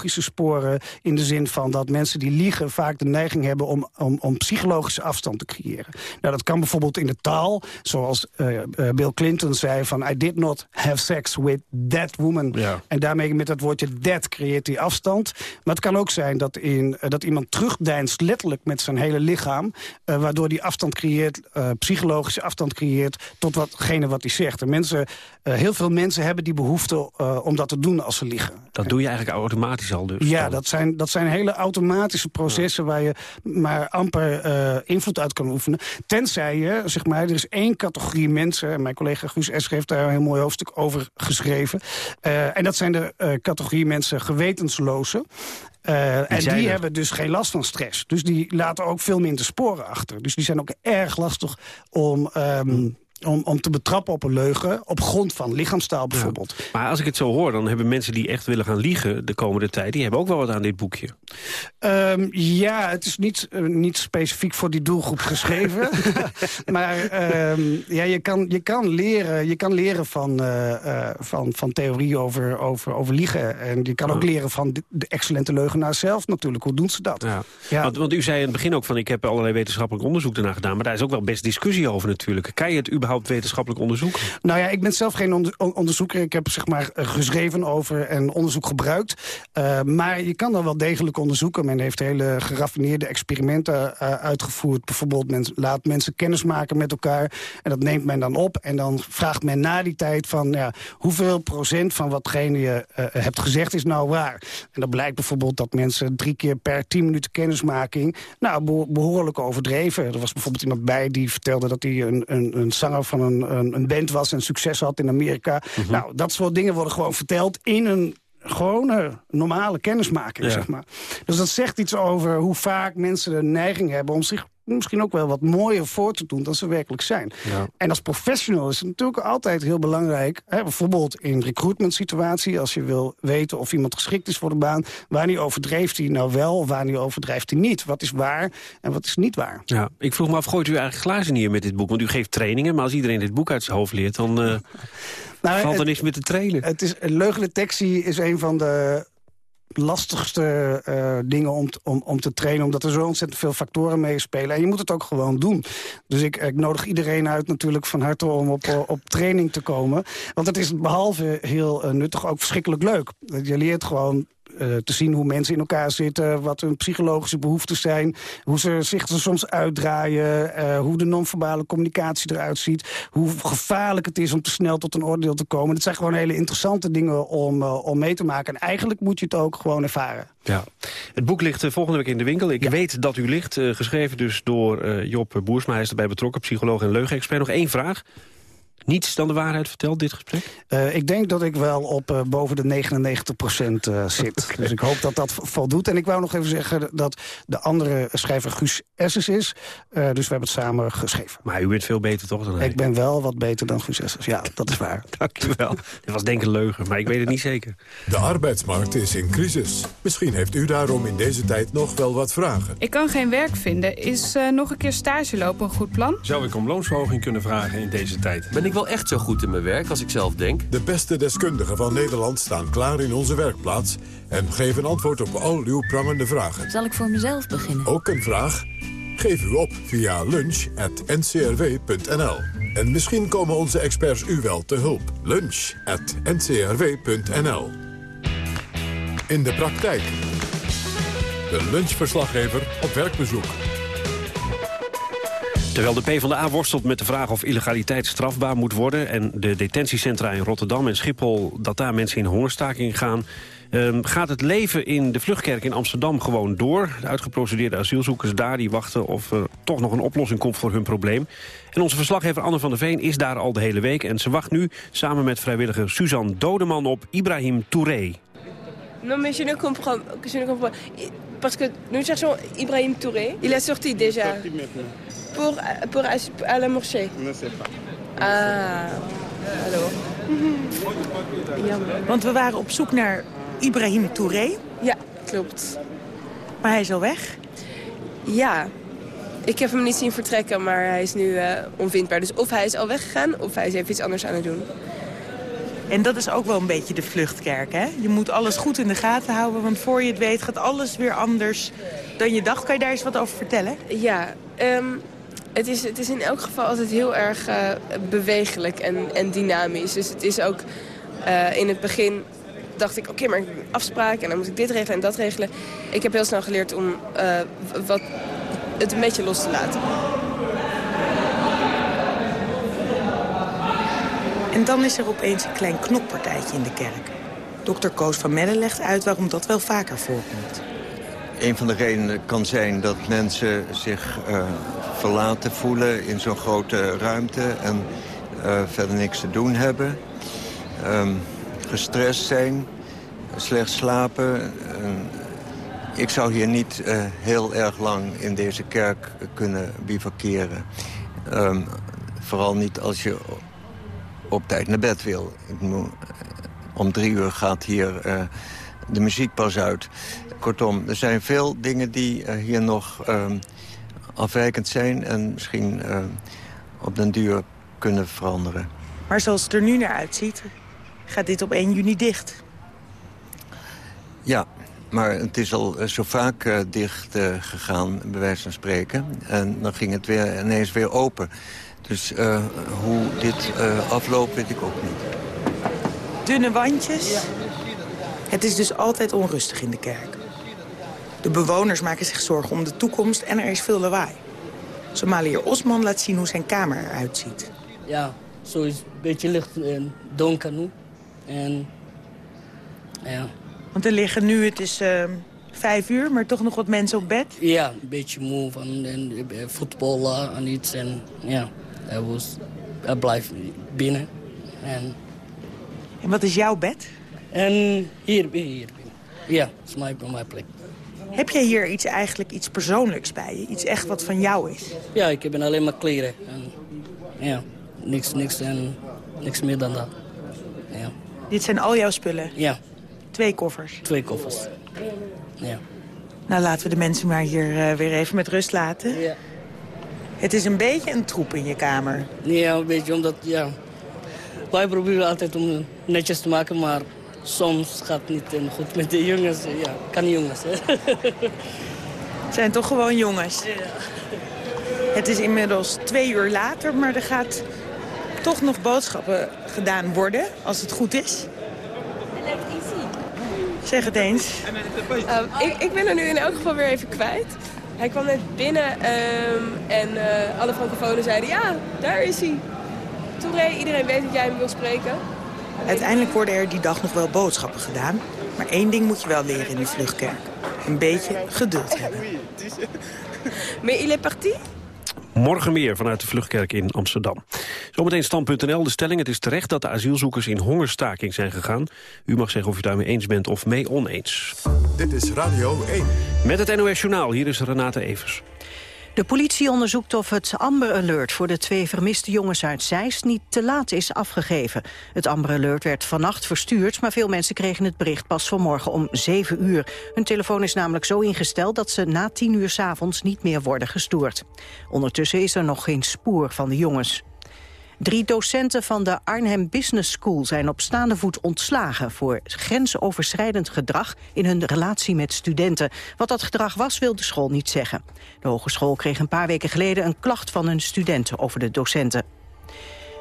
psychologische sporen... in de zin van dat mensen die liegen vaak de neiging hebben... om, om, om psychologische afstand te creëren. Nou, dat kan bijvoorbeeld in de taal. Zoals eh, eh, Bill Clinton zei van... I did not have sex with that woman. Ja. En daarmee met dat woordje that creëert hij afstand. Maar het kan ook zijn dat, in, eh, dat iemand terugdeinst letterlijk met zijn hele lichaam... waardoor die afstand creëert, psychologische afstand creëert... tot watgene wat hij zegt. En mensen, heel veel mensen hebben die behoefte eh, om dat te doen als ze liegen. Dat doe je eigenlijk automatisch al dus. Ja, dat zijn, dat zijn hele automatische processen... waar je maar amper eh, invloed uit kan oefenen. Tenzij je, zeg maar, er is één categorie mensen... en mijn collega Guus Escher heeft daar een heel mooi hoofdstuk over geschreven. eh, en dat zijn de eh, categorie mensen gewetenslozen. En die er. hebben dus geen last van stress. Dus die laten ook veel minder sporen achter. Dus die zijn ook erg lastig om... ehm, om, om te betrappen op een leugen op grond van lichaamstaal bijvoorbeeld. Maar als ik het zo hoor, dan hebben mensen die echt willen gaan liegen de komende tijd... die hebben ook wel wat aan dit boekje. Um, ja, het is niet, uh, niet specifiek voor die doelgroep geschreven. maar um, ja, je, kan, je, kan leren, je kan leren van, uh, uh, van, van theorie over, over, over liegen. En je kan ook leren van de, de excellente leugenaar zelf natuurlijk. Hoe doen ze dat? Ja. Ja. Want, want, u zei in het begin ook van... ik heb allerlei wetenschappelijk onderzoek daarna gedaan... maar daar is ook wel best discussie over natuurlijk. Kan je het überhaupt wetenschappelijk onderzoeken? Nou ja, ik ben zelf geen onder, onderzoeker. Ik heb zeg maar geschreven over en onderzoek gebruikt. Uh, maar je kan dan wel degelijk onderzoeken. Men heeft hele geraffineerde experimenten uh, uitgevoerd. Bijvoorbeeld men laat mensen kennis maken met elkaar. En dat neemt men dan op. En dan vraagt men na die tijd van... Ja, hoeveel procent van watgene je uh, hebt gezegd is nou waar? En dan blijkt bijvoorbeeld dat mensen drie keer per tien minuten kennismaking... nou, behoorlijk overdreven. Er was bijvoorbeeld iemand bij die vertelde dat hij een, een, een zanger van een, een, een band was... en succes had in Amerika. Mm -hmm. Nou, dat soort dingen worden gewoon verteld in een gewone, normale kennismaking, ja. zeg maar. Dus dat zegt iets over hoe vaak mensen de neiging hebben... om zich misschien ook wel wat mooier voor te doen dan ze werkelijk zijn. Ja. En als professional is het natuurlijk altijd heel belangrijk... Hè, bijvoorbeeld in recruitment situatie... als je wil weten of iemand geschikt is voor de baan... wanneer overdreeft hij nou wel wanneer overdrijft hij niet? Wat is waar en wat is niet waar? Ja, ik vroeg me af, gooit u eigenlijk glazen hier met dit boek? Want u geeft trainingen, maar als iedereen dit boek uit zijn hoofd leert... dan uh, nou, valt er niks meer te trainen. Het is, leugendetectie is een van de lastigste uh, dingen om, om, om te trainen... omdat er zo ontzettend veel factoren meespelen. En je moet het ook gewoon doen. Dus ik, ik nodig iedereen uit natuurlijk van harte om op, op training te komen. Want het is behalve heel uh, nuttig ook verschrikkelijk leuk. Je leert gewoon uh, te zien hoe mensen in elkaar zitten... wat hun psychologische behoeften zijn... hoe ze zich er soms uitdraaien... Uh, hoe de non-verbale communicatie eruit ziet... hoe gevaarlijk het is om te snel tot een oordeel te komen. Dat zijn gewoon hele interessante dingen om, uh, om mee te maken. En eigenlijk moet je het ook gewoon ervaren. Ja. Het boek ligt volgende week in de winkel. Ik ja. weet dat u ligt, geschreven dus door Job Boersma. Hij is erbij betrokken, psycholoog en leugenexpert. Nog één vraag niets dan de waarheid vertelt, dit gesprek? Uh, ik denk dat ik wel op uh, boven de 99 procent uh, zit. Okay. Dus ik hoop dat dat voldoet. En ik wou nog even zeggen dat de andere schrijver Guus Esses is. dus we hebben het samen geschreven. Maar u bent veel beter toch dan hij? Ik ben wel wat beter dan Guus Esses. Ja, dat is waar. Dank u wel. Dit was denk ik een leugen, maar ik weet het niet zeker. De arbeidsmarkt is in crisis. Misschien heeft u daarom in deze tijd nog wel wat vragen. Ik kan geen werk vinden. Is nog een keer stage lopen een goed plan? Zou ik om loonsverhoging kunnen vragen in deze tijd? Ben ik wel echt zo goed in mijn werk als ik zelf denk? De beste deskundigen van Nederland staan klaar in onze werkplaats... en geven antwoord op al uw prangende vragen. Zal ik voor mezelf beginnen? Ook een vraag? Geef u op via lunch.ncrw.nl. En misschien komen onze experts u wel te hulp. Lunch.ncrw.nl In de praktijk. De lunchverslaggever op werkbezoek. Terwijl de PvdA worstelt met de vraag of illegaliteit strafbaar moet worden... en de detentiecentra in Rotterdam en Schiphol... dat daar mensen in hongerstaking gaan... Um, gaat het leven in de vluchtkerk in Amsterdam gewoon door. De uitgeprocedeerde asielzoekers daar die wachten of er toch nog een oplossing komt voor hun probleem. En onze verslaggever Anne van der Veen is daar al de hele week... en ze wacht nu samen met vrijwilliger Suzanne Dodeman op Ibrahim Touré. Non mais je ne comprends, je ne comprends parce que nous cherchons Ibrahim Touré. Il est sorti déjà. Sorti. Pour, pour à la morchée Je ne sais pas. Ah, alors. Jammer. Want we waren op zoek naar Ibrahim Touré. Ja, klopt. Maar hij is al weg. Ja, ik heb hem niet zien vertrekken, maar hij is nu uh, onvindbaar. Dus of hij is al weggegaan, of hij is even iets anders aan het doen. En dat is ook wel een beetje de vluchtkerk, hè? Je moet alles goed in de gaten houden, want voor je het weet gaat alles weer anders dan je dacht. Kan je daar eens wat over vertellen? Ja, um, het, is, het is in elk geval altijd heel erg uh, bewegelijk en, en dynamisch. Dus het is ook uh, in het begin dacht ik, oké, okay, maar ik heb een afspraak en dan moet ik dit regelen en dat regelen. Ik heb heel snel geleerd om uh, wat, het een beetje los te laten. En dan is er opeens een klein knoppartijtje in de kerk. Dokter Koos van Melle legt uit waarom dat wel vaker voorkomt. Een van de redenen kan zijn dat mensen zich uh, verlaten voelen in zo'n grote ruimte... en uh, verder niks te doen hebben. Um, gestrest zijn, slecht slapen. Uh, ik zou hier niet uh, heel erg lang in deze kerk kunnen bivakeren. Um, vooral niet als je op tijd naar bed wil. Ik moet, om drie uur gaat hier de muziek pas uit. Kortom, er zijn veel dingen die hier nog ehm, afwijkend zijn... en misschien op den duur kunnen veranderen. Maar zoals het er nu naar uitziet, gaat dit op 1 juni dicht. Ja, maar het is al eh, zo vaak uh, dicht uh, gegaan, bij wijze van spreken. En dan ging het weer, ineens weer open. Dus hoe dit afloopt, weet ik ook niet. Dunne wandjes. Het is dus altijd onrustig in de kerk. De bewoners maken zich zorgen om de toekomst en er is veel lawaai. Somaliër Osman laat zien hoe zijn kamer eruit ziet. Ja, zo is een beetje licht en donker nu. En ja. Want er liggen nu, het is uh, vijf uur, maar toch nog wat mensen op bed? Ja, een beetje moe van en, voetballen en iets. En ja, hij, was, hij blijft binnen. En, en wat is jouw bed? En hier, hier. Ja, dat is mijn, mijn plek. Heb jij hier iets, eigenlijk iets persoonlijks bij je? Iets echt wat van jou is? Ja, ik heb alleen maar kleren. En, ja, niks, niks, en, niks meer dan dat. Ja. Dit zijn al jouw spullen? Ja. Twee koffers? Twee koffers, ja. Nou, laten we de mensen maar hier uh, weer even met rust laten. Ja. Het is een beetje een troep in je kamer. Ja, een beetje, omdat, ja... Wij proberen altijd om netjes te maken, maar soms gaat het niet goed met de jongens. Ja, kan jongens, hè. Het zijn toch gewoon jongens? Ja. Het is inmiddels twee uur later, maar er gaat toch nog boodschappen gedaan worden, als het goed is. Zeg het eens. Um, ik, ik ben er nu in elk geval weer even kwijt. Hij kwam net binnen um, en uh, alle francofonen zeiden... ja, daar is hij. Touré, iedereen weet dat jij hem wil spreken. Uiteindelijk worden er die dag nog wel boodschappen gedaan. Maar één ding moet je wel leren in de vluchtkerk. Een beetje geduld hebben. Maar il est parti? Morgen meer vanuit de Vluchtkerk in Amsterdam. Zometeen stand.nl. De stelling, het is terecht dat de asielzoekers in hongerstaking zijn gegaan. U mag zeggen of u daarmee eens bent of mee oneens. Dit is Radio 1. Met het NOS Journaal, hier is Renate Evers. De politie onderzoekt of het Amber Alert voor de twee vermiste jongens uit Zeist niet te laat is afgegeven. Het Amber Alert werd vannacht verstuurd, maar veel mensen kregen het bericht pas vanmorgen om 7 uur. Hun telefoon is namelijk zo ingesteld dat ze na 10 uur s avonds niet meer worden gestoord. Ondertussen is er nog geen spoor van de jongens. Drie docenten van de Arnhem Business School zijn op staande voet ontslagen voor grensoverschrijdend gedrag in hun relatie met studenten. Wat dat gedrag was, wil de school niet zeggen. De hogeschool kreeg een paar weken geleden een klacht van hun studenten over de docenten.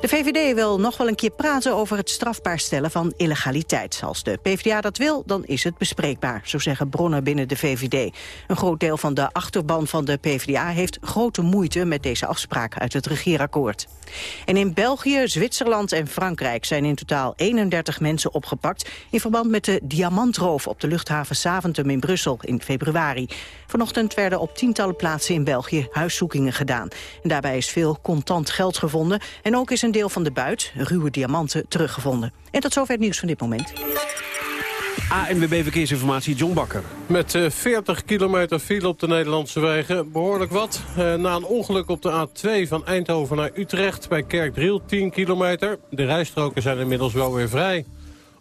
De VVD wil nog wel een keer praten over het strafbaar stellen van illegaliteit. Als de PvdA dat wil, dan is het bespreekbaar, zo zeggen bronnen binnen de VVD. Een groot deel van de achterban van de PvdA heeft grote moeite met deze afspraak uit het regeerakkoord. En in België, Zwitserland en Frankrijk zijn in totaal 31 mensen opgepakt... in verband met de diamantroof op de luchthaven Saventum in Brussel in februari. Vanochtend werden op tientallen plaatsen in België huiszoekingen gedaan. En daarbij is veel contant geld gevonden en ook is een deel van de buit, ruwe diamanten, teruggevonden. En tot zover het nieuws van dit moment. ANWB Verkeersinformatie, John Bakker. Met 40 eh, kilometer file op de Nederlandse wegen. Behoorlijk wat. Eh, na een ongeluk op de A2 van Eindhoven naar Utrecht bij Kerkdriel 10 kilometer. De rijstroken zijn inmiddels wel weer vrij.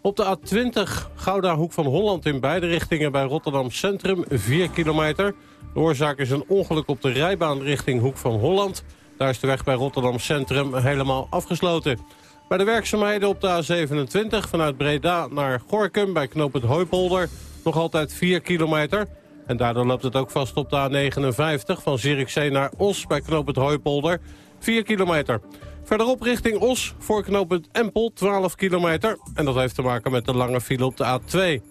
Op de A20 Gouda Hoek van Holland in beide richtingen bij Rotterdam Centrum 4 kilometer. De oorzaak is een ongeluk op de rijbaan richting Hoek van Holland. Daar is de weg bij Rotterdam Centrum helemaal afgesloten. Bij de werkzaamheden op de A27 vanuit Breda naar Gorkum bij knooppunt Hooipolder nog altijd 4 kilometer. En daardoor loopt het ook vast op de A59 van Zierikzee naar Os bij knooppunt Hooipolder 4 kilometer. Verderop richting Os voor knooppunt Empel 12 kilometer. En dat heeft te maken met de lange file op de A2.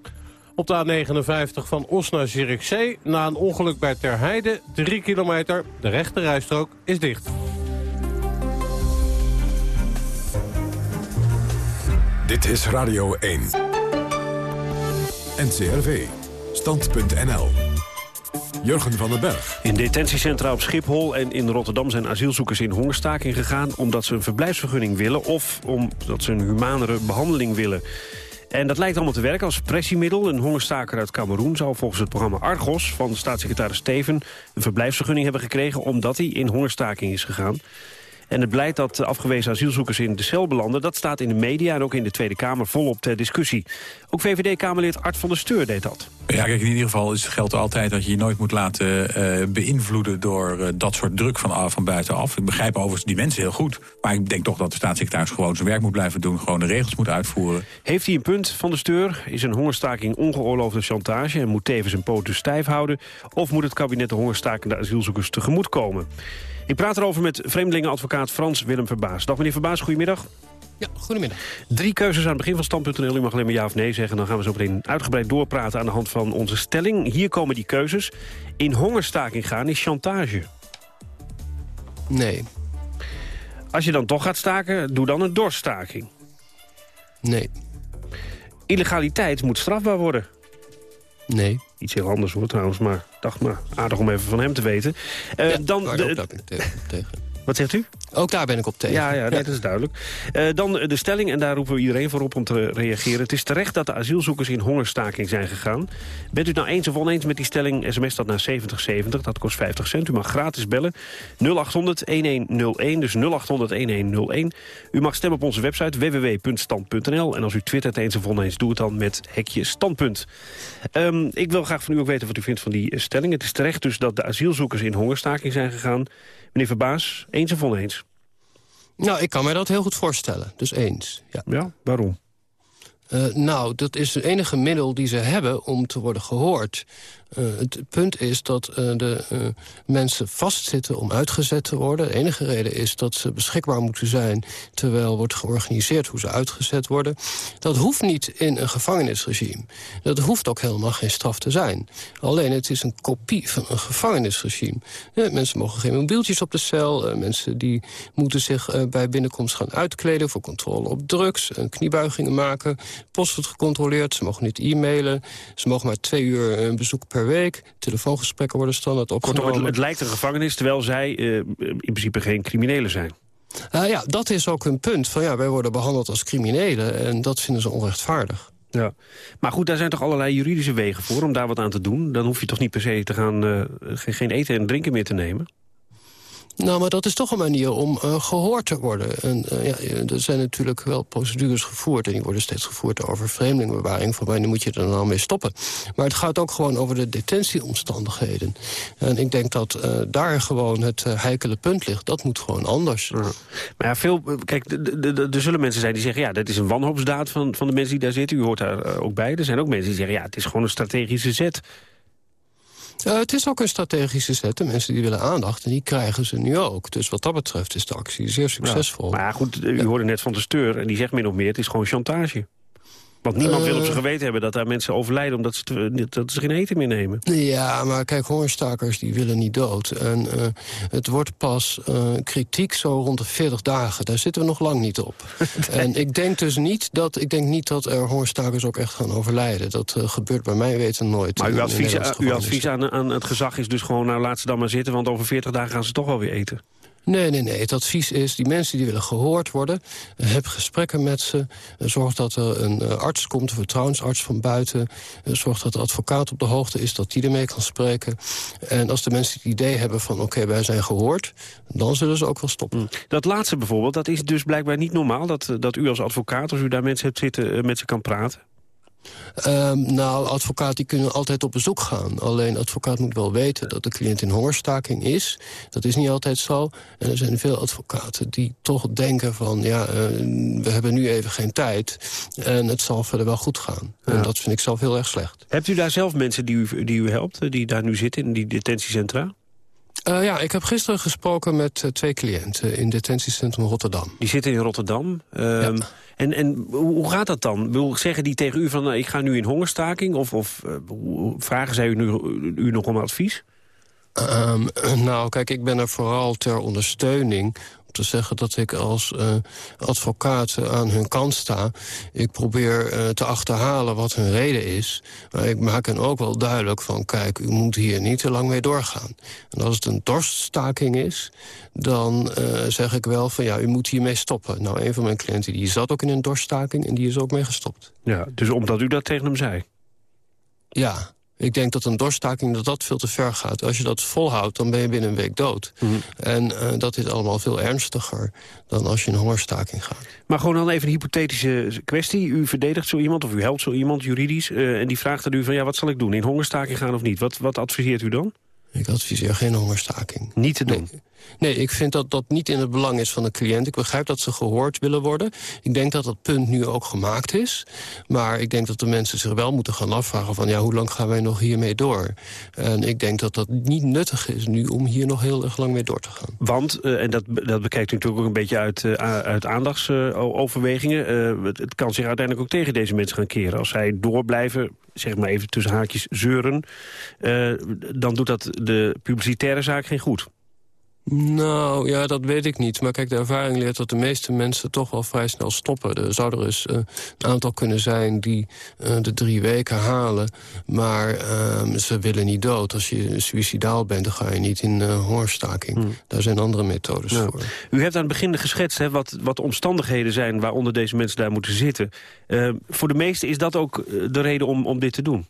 Op de A59 van Os naar Zierikzee na een ongeluk bij Terheide 3 kilometer. De rechte rijstrook is dicht. Dit is Radio 1. NCRV. Stand.nl. Jurgen van den Berg. In detentiecentra op Schiphol en in Rotterdam zijn asielzoekers in hongerstaking gegaan... omdat ze een verblijfsvergunning willen of omdat ze een humanere behandeling willen. En dat lijkt allemaal te werken als pressiemiddel. Een hongerstaker uit Cameroen zou volgens het programma Argos... van staatssecretaris Steven een verblijfsvergunning hebben gekregen... omdat hij in hongerstaking is gegaan. En het beleid dat afgewezen asielzoekers in de cel belanden... dat staat in de media en ook in de Tweede Kamer volop ter discussie. Ook VVD-Kamerlid Art van der Steur deed dat. Ja, kijk, in ieder geval is, geldt altijd dat je je nooit moet laten uh, beïnvloeden... door uh, dat soort druk van, van buitenaf. Ik begrijp overigens die mensen heel goed. Maar ik denk toch dat de staatssecretaris gewoon zijn werk moet blijven doen... gewoon de regels moet uitvoeren. Heeft hij een punt van de Steur? Is een hongerstaking ongeoorloofde chantage... en moet tevens een poten stijf houden? Of moet het kabinet de hongerstakende asielzoekers tegemoet komen? Ik praat erover met vreemdelingenadvocaat Frans Willem Verbaas. Dag meneer Verbaas, goedemiddag. Ja, goedemiddag. Drie keuzes aan het begin van Stand.nl. U mag alleen maar ja of nee zeggen. Dan gaan we zo meteen uitgebreid doorpraten aan de hand van onze stelling. Hier komen die keuzes. In hongerstaking gaan is chantage. Nee. Als je dan toch gaat staken, doe dan een dorststaking. Nee. Illegaliteit moet strafbaar worden. Nee. Iets heel anders hoor trouwens, maar dacht maar aardig om even van hem te weten. Uh, ja, dan de, tegen. Wat zegt u? Ook daar ben ik op tegen. Ja, ja, nee, dat is duidelijk. Uh, dan de stelling, en daar roepen we iedereen voor op om te reageren. Het is terecht dat de asielzoekers in hongerstaking zijn gegaan. Bent u het nou eens of oneens met die stelling? SMS dat naar 7070, dat kost 50 cent. U mag gratis bellen. 0800-1101, dus 0800-1101. U mag stemmen op onze website www.stand.nl. En als u twittert eens of oneens, doe het dan met hekje standpunt. Um, ik wil graag van u ook weten wat u vindt van die stelling. Het is terecht dus dat de asielzoekers in hongerstaking zijn gegaan. Meneer Verbaas, eens of oneens? Nou, ik kan mij dat heel goed voorstellen. Dus eens. Ja, ja waarom? Uh, nou, dat is het enige middel die ze hebben om te worden gehoord. Uh, het punt is dat uh, de mensen vastzitten om uitgezet te worden. De enige reden is dat ze beschikbaar moeten zijn... terwijl wordt georganiseerd hoe ze uitgezet worden. Dat hoeft niet in een gevangenisregime. Dat hoeft ook helemaal geen straf te zijn. Alleen het is een kopie van een gevangenisregime. mensen mogen geen mobieltjes op de cel. mensen die moeten zich bij binnenkomst gaan uitkleden... voor controle op drugs, kniebuigingen maken post wordt gecontroleerd, ze mogen niet e-mailen... ze mogen maar twee uur een bezoek per week. Telefoongesprekken worden standaard opgenomen. Kortom, het, het lijkt een gevangenis, terwijl zij uh, in principe geen criminelen zijn. Uh, ja, dat is ook een punt. Van, ja, wij worden behandeld als criminelen en dat vinden ze onrechtvaardig. Ja, maar goed, daar zijn toch allerlei juridische wegen voor om daar wat aan te doen. Dan hoef je toch niet per se te gaan, uh, geen eten en drinken meer te nemen? Nou, maar dat is toch een manier om uh, gehoord te worden. En uh, ja, er zijn natuurlijk wel procedures gevoerd... en die worden steeds gevoerd over vreemdelingenbewaring. Voor mij moet je er dan al mee stoppen. Maar het gaat ook gewoon over de detentieomstandigheden. En ik denk dat daar gewoon het heikele punt ligt. Dat moet gewoon anders. Maar ja, veel, kijk, er zullen mensen zijn die zeggen... ja, dat is een wanhoopsdaad van, van de mensen die daar zitten. U hoort daar ook bij. Er zijn ook mensen die zeggen... ja, het is gewoon een strategische zet. Uh, het is ook een strategische zet. De mensen die willen aandacht en die krijgen ze nu ook. Dus wat dat betreft is de actie zeer succesvol. Ja, maar goed, u hoorde net van de steur en die zegt min of meer... het is gewoon chantage. Want niemand wil op zijn geweten hebben dat daar mensen overlijden... omdat ze, te, dat ze geen eten meer nemen. Ja, maar kijk, hongerstakers die willen niet dood. En uh, het wordt pas uh, kritiek zo rond de 40 dagen. Daar zitten we nog lang niet op. en ik denk dus niet dat, ik denk niet dat er hongerstakers ook echt gaan overlijden. Dat uh, gebeurt bij mij weten nooit. Maar uw advies, uw advies aan, aan het gezag is dus gewoon... nou, laat ze dan maar zitten, want over 40 dagen gaan ze toch wel weer eten. Nee, nee, nee. Het advies is, die mensen die willen gehoord worden... heb gesprekken met ze. Zorg dat er een arts komt, een vertrouwensarts van buiten. Zorg dat de advocaat op de hoogte is, dat die ermee kan spreken. En als de mensen het idee hebben van, oké, wij zijn gehoord... dan zullen ze ook wel stoppen. Dat laatste bijvoorbeeld, dat is dus blijkbaar niet normaal... dat, dat u als advocaat, als u daar mensen hebt zitten, met ze kan praten? Um, nou, advocaat die kunnen altijd op bezoek gaan. Alleen advocaat moet wel weten dat de cliënt in hongerstaking is. Dat is niet altijd zo. En er zijn veel advocaten die toch denken van... ja, uh, we hebben nu even geen tijd en het zal verder wel goed gaan. Ja. En dat vind ik zelf heel erg slecht. Hebt u daar zelf mensen die u, die u helpt, die daar nu zitten in die detentiecentra? Uh, ja, ik heb gisteren gesproken met uh, twee cliënten in detentiecentrum Rotterdam. Die zitten in Rotterdam. Um, ja. En, en hoe gaat dat dan? Wil zeggen die tegen u van uh, ik ga nu in hongerstaking? Of, of vragen zij u, nu, u nog om advies? Um, nou, kijk, ik ben er vooral ter ondersteuning te zeggen dat ik als uh, advocaat aan hun kant sta. Ik probeer uh, te achterhalen wat hun reden is. Maar ik maak hen ook wel duidelijk van... kijk, u moet hier niet te lang mee doorgaan. En als het een dorststaking is, dan uh, zeg ik wel van... ja, u moet hiermee stoppen. Nou, een van mijn cliënten die zat ook in een dorststaking... en die is ook mee gestopt. Ja, dus omdat u dat tegen hem zei? Ja, Ik denk dat een doorstaking dat dat veel te ver gaat. Als je dat volhoudt, dan ben je binnen een week dood. Mhm. En uh, dat is allemaal veel ernstiger dan als je een hongerstaking gaat. Maar gewoon dan even een hypothetische kwestie. U verdedigt zo iemand of u helpt zo iemand juridisch... Uh, en die vraagt aan u van ja, wat zal ik doen? In hongerstaking gaan of niet? Wat, wat adviseert u dan? Ik adviseer geen hongerstaking. Niet te doen? Nee. Nee, ik vind dat dat niet in het belang is van de cliënt. Ik begrijp dat ze gehoord willen worden. Ik denk dat dat punt nu ook gemaakt is. Maar ik denk dat de mensen zich wel moeten gaan afvragen... van ja, hoe lang gaan wij nog hiermee door? En ik denk dat dat niet nuttig is nu om hier nog heel erg lang mee door te gaan. Want, uh, en dat, dat bekijkt natuurlijk ook een beetje uit, uh, uit aandachtsoverwegingen... Uh, het, het kan zich uiteindelijk ook tegen deze mensen gaan keren. Als zij doorblijven, zeg maar even tussen haakjes, zeuren... dan doet dat de publicitaire zaak geen goed. Nou, ja, dat weet ik niet. Maar kijk, de ervaring leert dat de meeste mensen toch wel vrij snel stoppen. Er zou er eens uh, een aantal kunnen zijn die uh, de drie weken halen. Maar uh, ze willen niet dood. Als je suicidaal bent, dan ga je niet in uh, hongerstaking. Hmm. Daar zijn andere methodes voor. U hebt aan het begin geschetst hè, wat, wat de omstandigheden zijn... waaronder deze mensen daar moeten zitten. voor de meesten is dat ook de reden om, om dit te doen?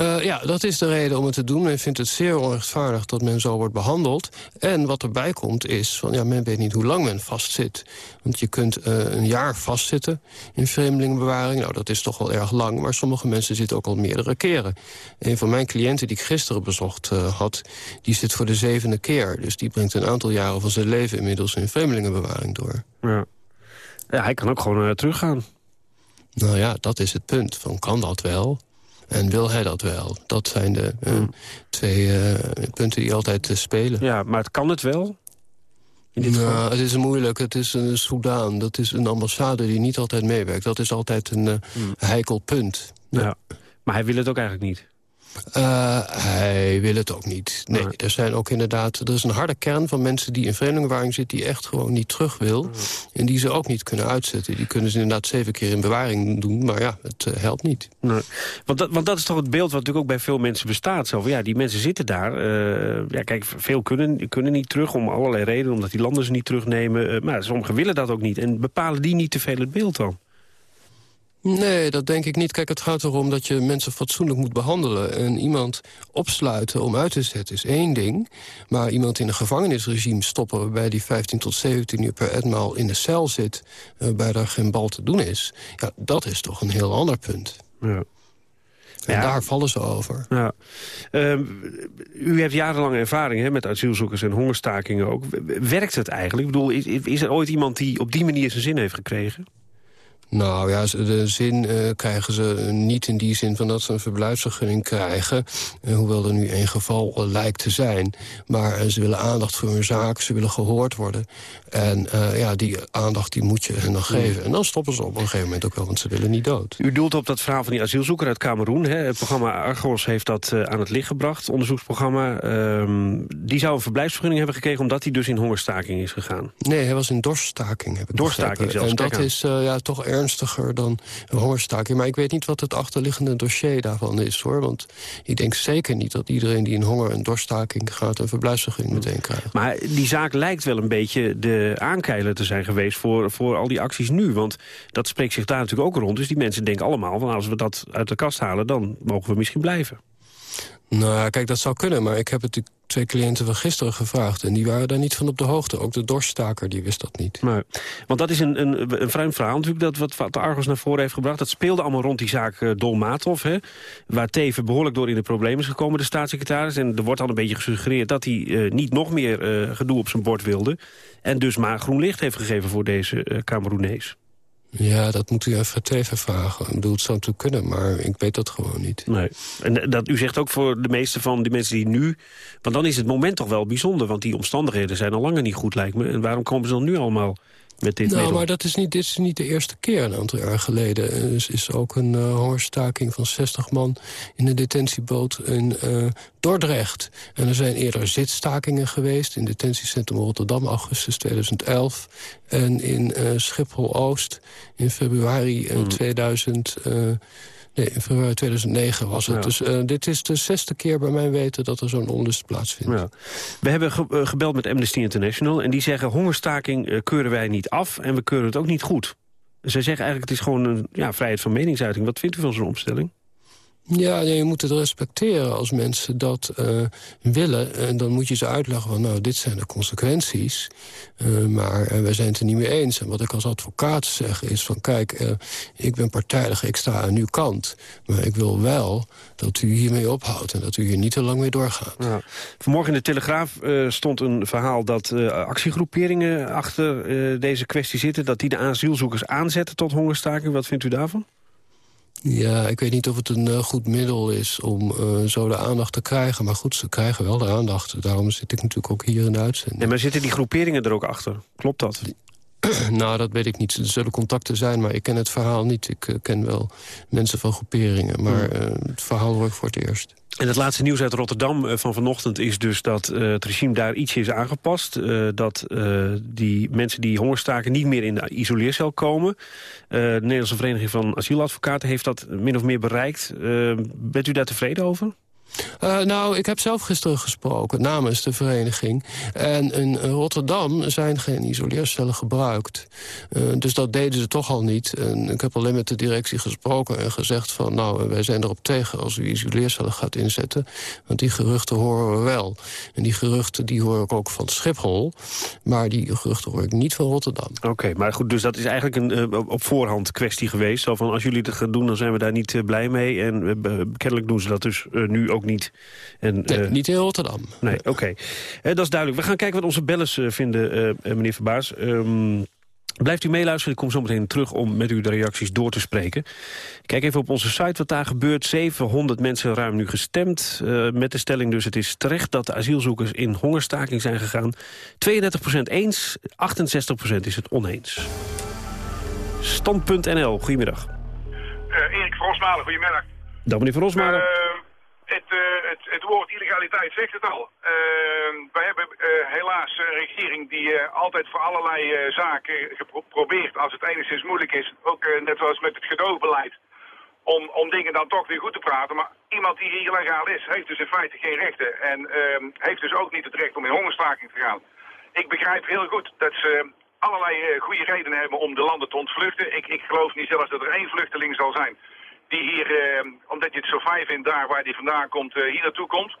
Uh, ja, dat is de reden om het te doen. Men vindt het zeer onrechtvaardig dat men zo wordt behandeld. En wat erbij komt is, van, ja, men weet niet hoe lang men vastzit. Want je kunt uh, een jaar vastzitten in vreemdelingenbewaring. Nou, dat is toch wel erg lang, maar sommige mensen zitten ook al meerdere keren. Een van mijn cliënten die ik gisteren bezocht uh, had... die zit voor de zevende keer. Dus die brengt een aantal jaren van zijn leven inmiddels in vreemdelingenbewaring door. Ja, ja hij kan ook gewoon teruggaan. Nou ja, dat is het punt. Van, kan dat wel? En wil hij dat wel? Dat zijn de uh, mm. twee uh, punten die altijd uh, spelen. Ja, maar het kan het wel? nou, het is moeilijk. Het is een Soudaan. Dat is een ambassade die niet altijd meewerkt. Dat is altijd een mm. heikel punt. Ja. ja. Maar hij wil het ook eigenlijk niet? Uh, hij wil het ook niet. Nee, nee, er zijn ook inderdaad... Er is een harde kern van mensen die in vreemdelingenbewaring zitten... die echt gewoon niet terug wil. Mm. En die ze ook niet kunnen uitzetten. Die kunnen ze inderdaad zeven keer in bewaring doen. Maar ja, het uh, helpt niet. Nee. Want, dat, want dat is toch het beeld wat natuurlijk ook bij veel mensen bestaat. Zo van, ja, die mensen zitten daar. Uh, ja, kijk, veel kunnen, kunnen niet terug om allerlei redenen. Omdat die landen ze niet terugnemen. maar sommigen willen dat ook niet. En bepalen die niet te veel het beeld dan? Nee, dat denk ik niet. Kijk, het gaat erom dat je mensen fatsoenlijk moet behandelen. En iemand opsluiten om uit te zetten is één ding. Maar iemand in een gevangenisregime stoppen... waarbij die 15 tot 17 uur per etmaal in de cel zit... waarbij er geen bal te doen is... ja, dat is toch een heel ander punt. Ja. En ja. daar vallen ze over. Ja. Uh, u heeft jarenlange ervaring hè, met asielzoekers en hongerstakingen ook. Werkt het eigenlijk? Ik bedoel, is, is er ooit iemand die op die manier zijn zin heeft gekregen? Nou ja, de zin uh, krijgen ze niet in die zin van dat ze een verblijfsvergunning krijgen. Uh, hoewel er nu één geval uh, lijkt te zijn. Maar ze willen aandacht voor hun zaak, ze willen gehoord worden. En ja, die aandacht die moet je hen dan geven. En dan stoppen ze op een gegeven moment ook wel, want ze willen niet dood. U doelt op dat verhaal van die asielzoeker uit Cameroen. Hè? Het programma Argos heeft dat aan het licht gebracht, onderzoeksprogramma. Ehm, die zou een verblijfsvergunning hebben gekregen omdat hij dus in hongerstaking is gegaan. Nee, hij was in dorststaking, heb ik Dorststaking zelfs, En dat is ja, toch erg ernstiger dan een hongerstaking. Maar ik weet niet wat het achterliggende dossier daarvan is, hoor. Want ik denk zeker niet dat iedereen die in honger- en dorststaking gaat... een verblijfsvergunning meteen krijgt. Maar die zaak lijkt wel een beetje de aankeiler te zijn geweest... voor, voor al die acties nu. Want dat spreekt zich daar natuurlijk ook rond. Dus die mensen denken allemaal van als we dat uit de kast halen... dan mogen we misschien blijven. Nou, kijk, dat zou kunnen, maar ik heb het twee cliënten van gisteren gevraagd... en die waren daar niet van op de hoogte. Ook de dorststaker, die wist dat niet. Maar, want dat is een, een, een vreemd verhaal natuurlijk... dat wat de Argos naar voren heeft gebracht. Dat speelde allemaal rond die zaak uh, Dolmatov... Hè, waar Teven behoorlijk door in de problemen is gekomen, de staatssecretaris. En er wordt al een beetje gesuggereerd dat hij uh, niet nog meer uh, gedoe op zijn bord wilde. En dus maar groen licht heeft gegeven voor deze Cameroenees. Ja, dat moet u even even vragen. Ik bedoel, het zou natuurlijk kunnen, maar ik weet dat gewoon niet. Nee. En dat, u zegt ook voor de meeste van die mensen die nu... Want dan is het moment toch wel bijzonder, want die omstandigheden zijn al langer niet goed, lijkt me. En waarom komen ze dan nu allemaal met dit Nou, middel? maar dat is niet, dit is niet de eerste keer. Een aantal jaar geleden er is, is ook een uh, hongerstaking van 60 man... in een detentieboot in uh, Dordrecht. En er zijn eerder zitstakingen geweest... in detentiecentrum Rotterdam, augustus 2011. En in uh, Schiphol-Oost in februari uh, 2000... Nee, in februari 2009 was het. Ja. Dus uh, dit is de zesde keer bij mijn weten dat er zo'n onlust plaatsvindt. Ja. We hebben ge uh, gebeld met Amnesty International en die zeggen... hongerstaking uh, keuren wij niet af en we keuren het ook niet goed. Zij zeggen eigenlijk het is gewoon een ja, vrijheid van meningsuiting. Wat vindt u van zo'n opstelling? Ja, je moet het respecteren als mensen dat uh, willen. En dan moet je ze uitleggen van, nou, dit zijn de consequenties. Uh, maar uh, wij zijn het er niet mee eens. En wat ik als advocaat zeg is van, kijk, ik ben partijdig, ik sta aan uw kant. Maar ik wil wel dat u hiermee ophoudt en dat u hier niet te lang mee doorgaat. Vanmorgen in de Telegraaf stond een verhaal dat actiegroeperingen achter deze kwestie zitten. Dat die de asielzoekers aanzetten tot hongerstaking. Wat vindt u daarvan? Ja, ik weet niet of het een uh, goed middel is om uh, zo de aandacht te krijgen. Maar goed, ze krijgen wel de aandacht. Daarom zit ik natuurlijk ook hier in de uitzending. Ja, maar zitten die groeperingen er ook achter? Klopt dat? nou, dat weet ik niet. Er zullen contacten zijn, maar ik ken het verhaal niet. Ik uh, ken wel mensen van groeperingen, maar het verhaal hoor ik voor het eerst. En het laatste nieuws uit Rotterdam uh, van vanochtend is dus dat uh, het regime daar ietsje is aangepast. Uh, dat die mensen die hongerstaken niet meer in de isoleercel komen. de Nederlandse Vereniging van Asieladvocaten heeft dat min of meer bereikt. bent u daar tevreden over? Uh, nou, ik heb zelf gisteren gesproken namens de vereniging. En in Rotterdam zijn geen isoleercellen gebruikt. Uh, dus dat deden ze toch al niet. En ik heb alleen met de directie gesproken en gezegd van... nou, wij zijn erop tegen als u isoleercellen gaat inzetten. Want die geruchten horen we wel. En die geruchten die hoor ik ook van Schiphol. Maar die geruchten hoor ik niet van Rotterdam. Oké, maar goed, dus dat is eigenlijk een uh, op voorhand kwestie geweest. Zo van, als jullie het gaan doen, dan zijn we daar niet blij mee. En kennelijk doen ze dat dus nu ook niet. En, nee, uh, niet in Rotterdam. Nee, oké. Okay. Uh, dat is duidelijk. We gaan kijken wat onze bellers uh, vinden, meneer Verbaas. Um, Blijft u meeluisteren, ik kom zo meteen terug om met u de reacties door te spreken. Kijk even op onze site wat daar gebeurt. 700 mensen ruim nu gestemd. Uh, met de stelling dus het is terecht dat de asielzoekers in hongerstaking zijn gegaan. 32% eens, 68% is het oneens. Stand.nl, goedemiddag. Uh, Erik Rosmalen, goedemiddag. Dag meneer Van Rosmalen. Uh, het, uh, het, het, woord illegaliteit zegt het al. Uh, wij hebben uh, helaas een regering die altijd voor allerlei zaken geprobeerd, als het enigszins moeilijk is, ook net zoals met het gedoogbeleid, om, om dingen dan toch weer goed te praten. Maar iemand die illegaal is, heeft dus in feite geen rechten en ehm, heeft dus ook niet het recht om in hongerstaking te gaan. Ik begrijp heel goed dat ze allerlei goede redenen hebben om de landen te ontvluchten. Ik, ik geloof niet zelfs dat er één vluchteling zal zijn die hier, eh, omdat je het zo fijn vindt daar waar die vandaan komt, eh, hier naartoe komt.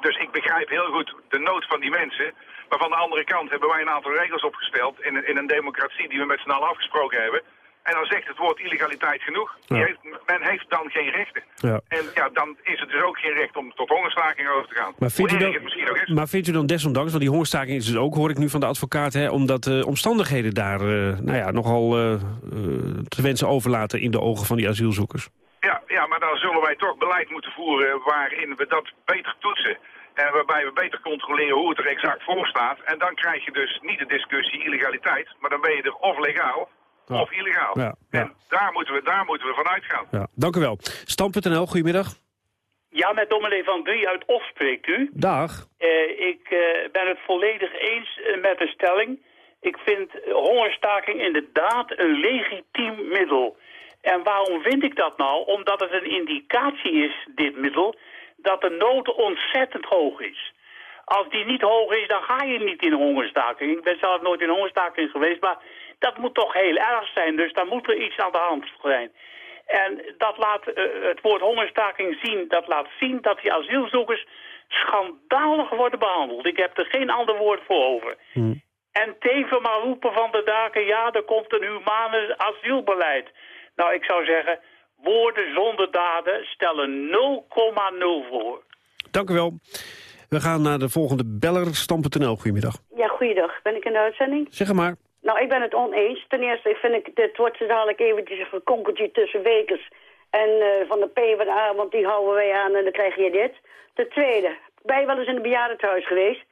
Dus ik begrijp heel goed de nood van die mensen. Maar van de andere kant hebben wij een aantal regels opgesteld in, in een democratie die we met z'n allen afgesproken hebben. En dan zegt het woord illegaliteit genoeg. Heeft, men heeft dan geen rechten. Ja. En ja, dan is het dus ook geen recht om tot hongerstaking over te gaan. Maar vindt, u dan, maar vindt u dan desondanks, want die hongerstaking is dus ook, hoor ik nu van de advocaat, hè, omdat de omstandigheden daar uh, nou ja, nogal uh, te wensen overlaten in de ogen van die asielzoekers? Maar dan zullen wij toch beleid moeten voeren waarin we dat beter toetsen. En waarbij we beter controleren hoe het er exact voor staat. En dan krijg je dus niet de discussie illegaliteit, maar dan ben je er of legaal ja. of illegaal. Ja, ja. En daar moeten, we, daar moeten we van uitgaan. Ja, dank u wel. Stam.nl, goedemiddag. Ja, met Dominee van Drie uit Of spreekt u. Dag. Uh, ik uh, ben het volledig eens uh, met de stelling. Ik vind hongerstaking inderdaad een legitiem middel. En waarom vind ik dat nou? Omdat het een indicatie is, dit middel, dat de nood ontzettend hoog is. Als die niet hoog is, dan ga je niet in hongerstaking. Ik ben zelf nooit in hongerstaking geweest, maar dat moet toch heel erg zijn. Dus daar moet er iets aan de hand zijn. En dat laat uh, het woord hongerstaking zien, dat laat zien dat die asielzoekers schandalig worden behandeld. Ik heb er geen ander woord voor over. Hmm. En teven maar roepen van de daken, ja, er komt een humane asielbeleid. Nou, ik zou zeggen, woorden zonder daden stellen 0,0 voor. Dank u wel. We gaan naar de volgende beller, Stam.nl. Goedemiddag. Ja, goeiedag. Ben ik in de uitzending? Zeg maar. Nou, ik ben het oneens. Ten eerste vind ik, dit wordt zo dadelijk eventjes een gekonkeltje tussen Wekers en uh, van de PvdA, want die houden wij aan en dan krijg je dit. Ten tweede, ben je wel eens in een bejaardentehuis geweest?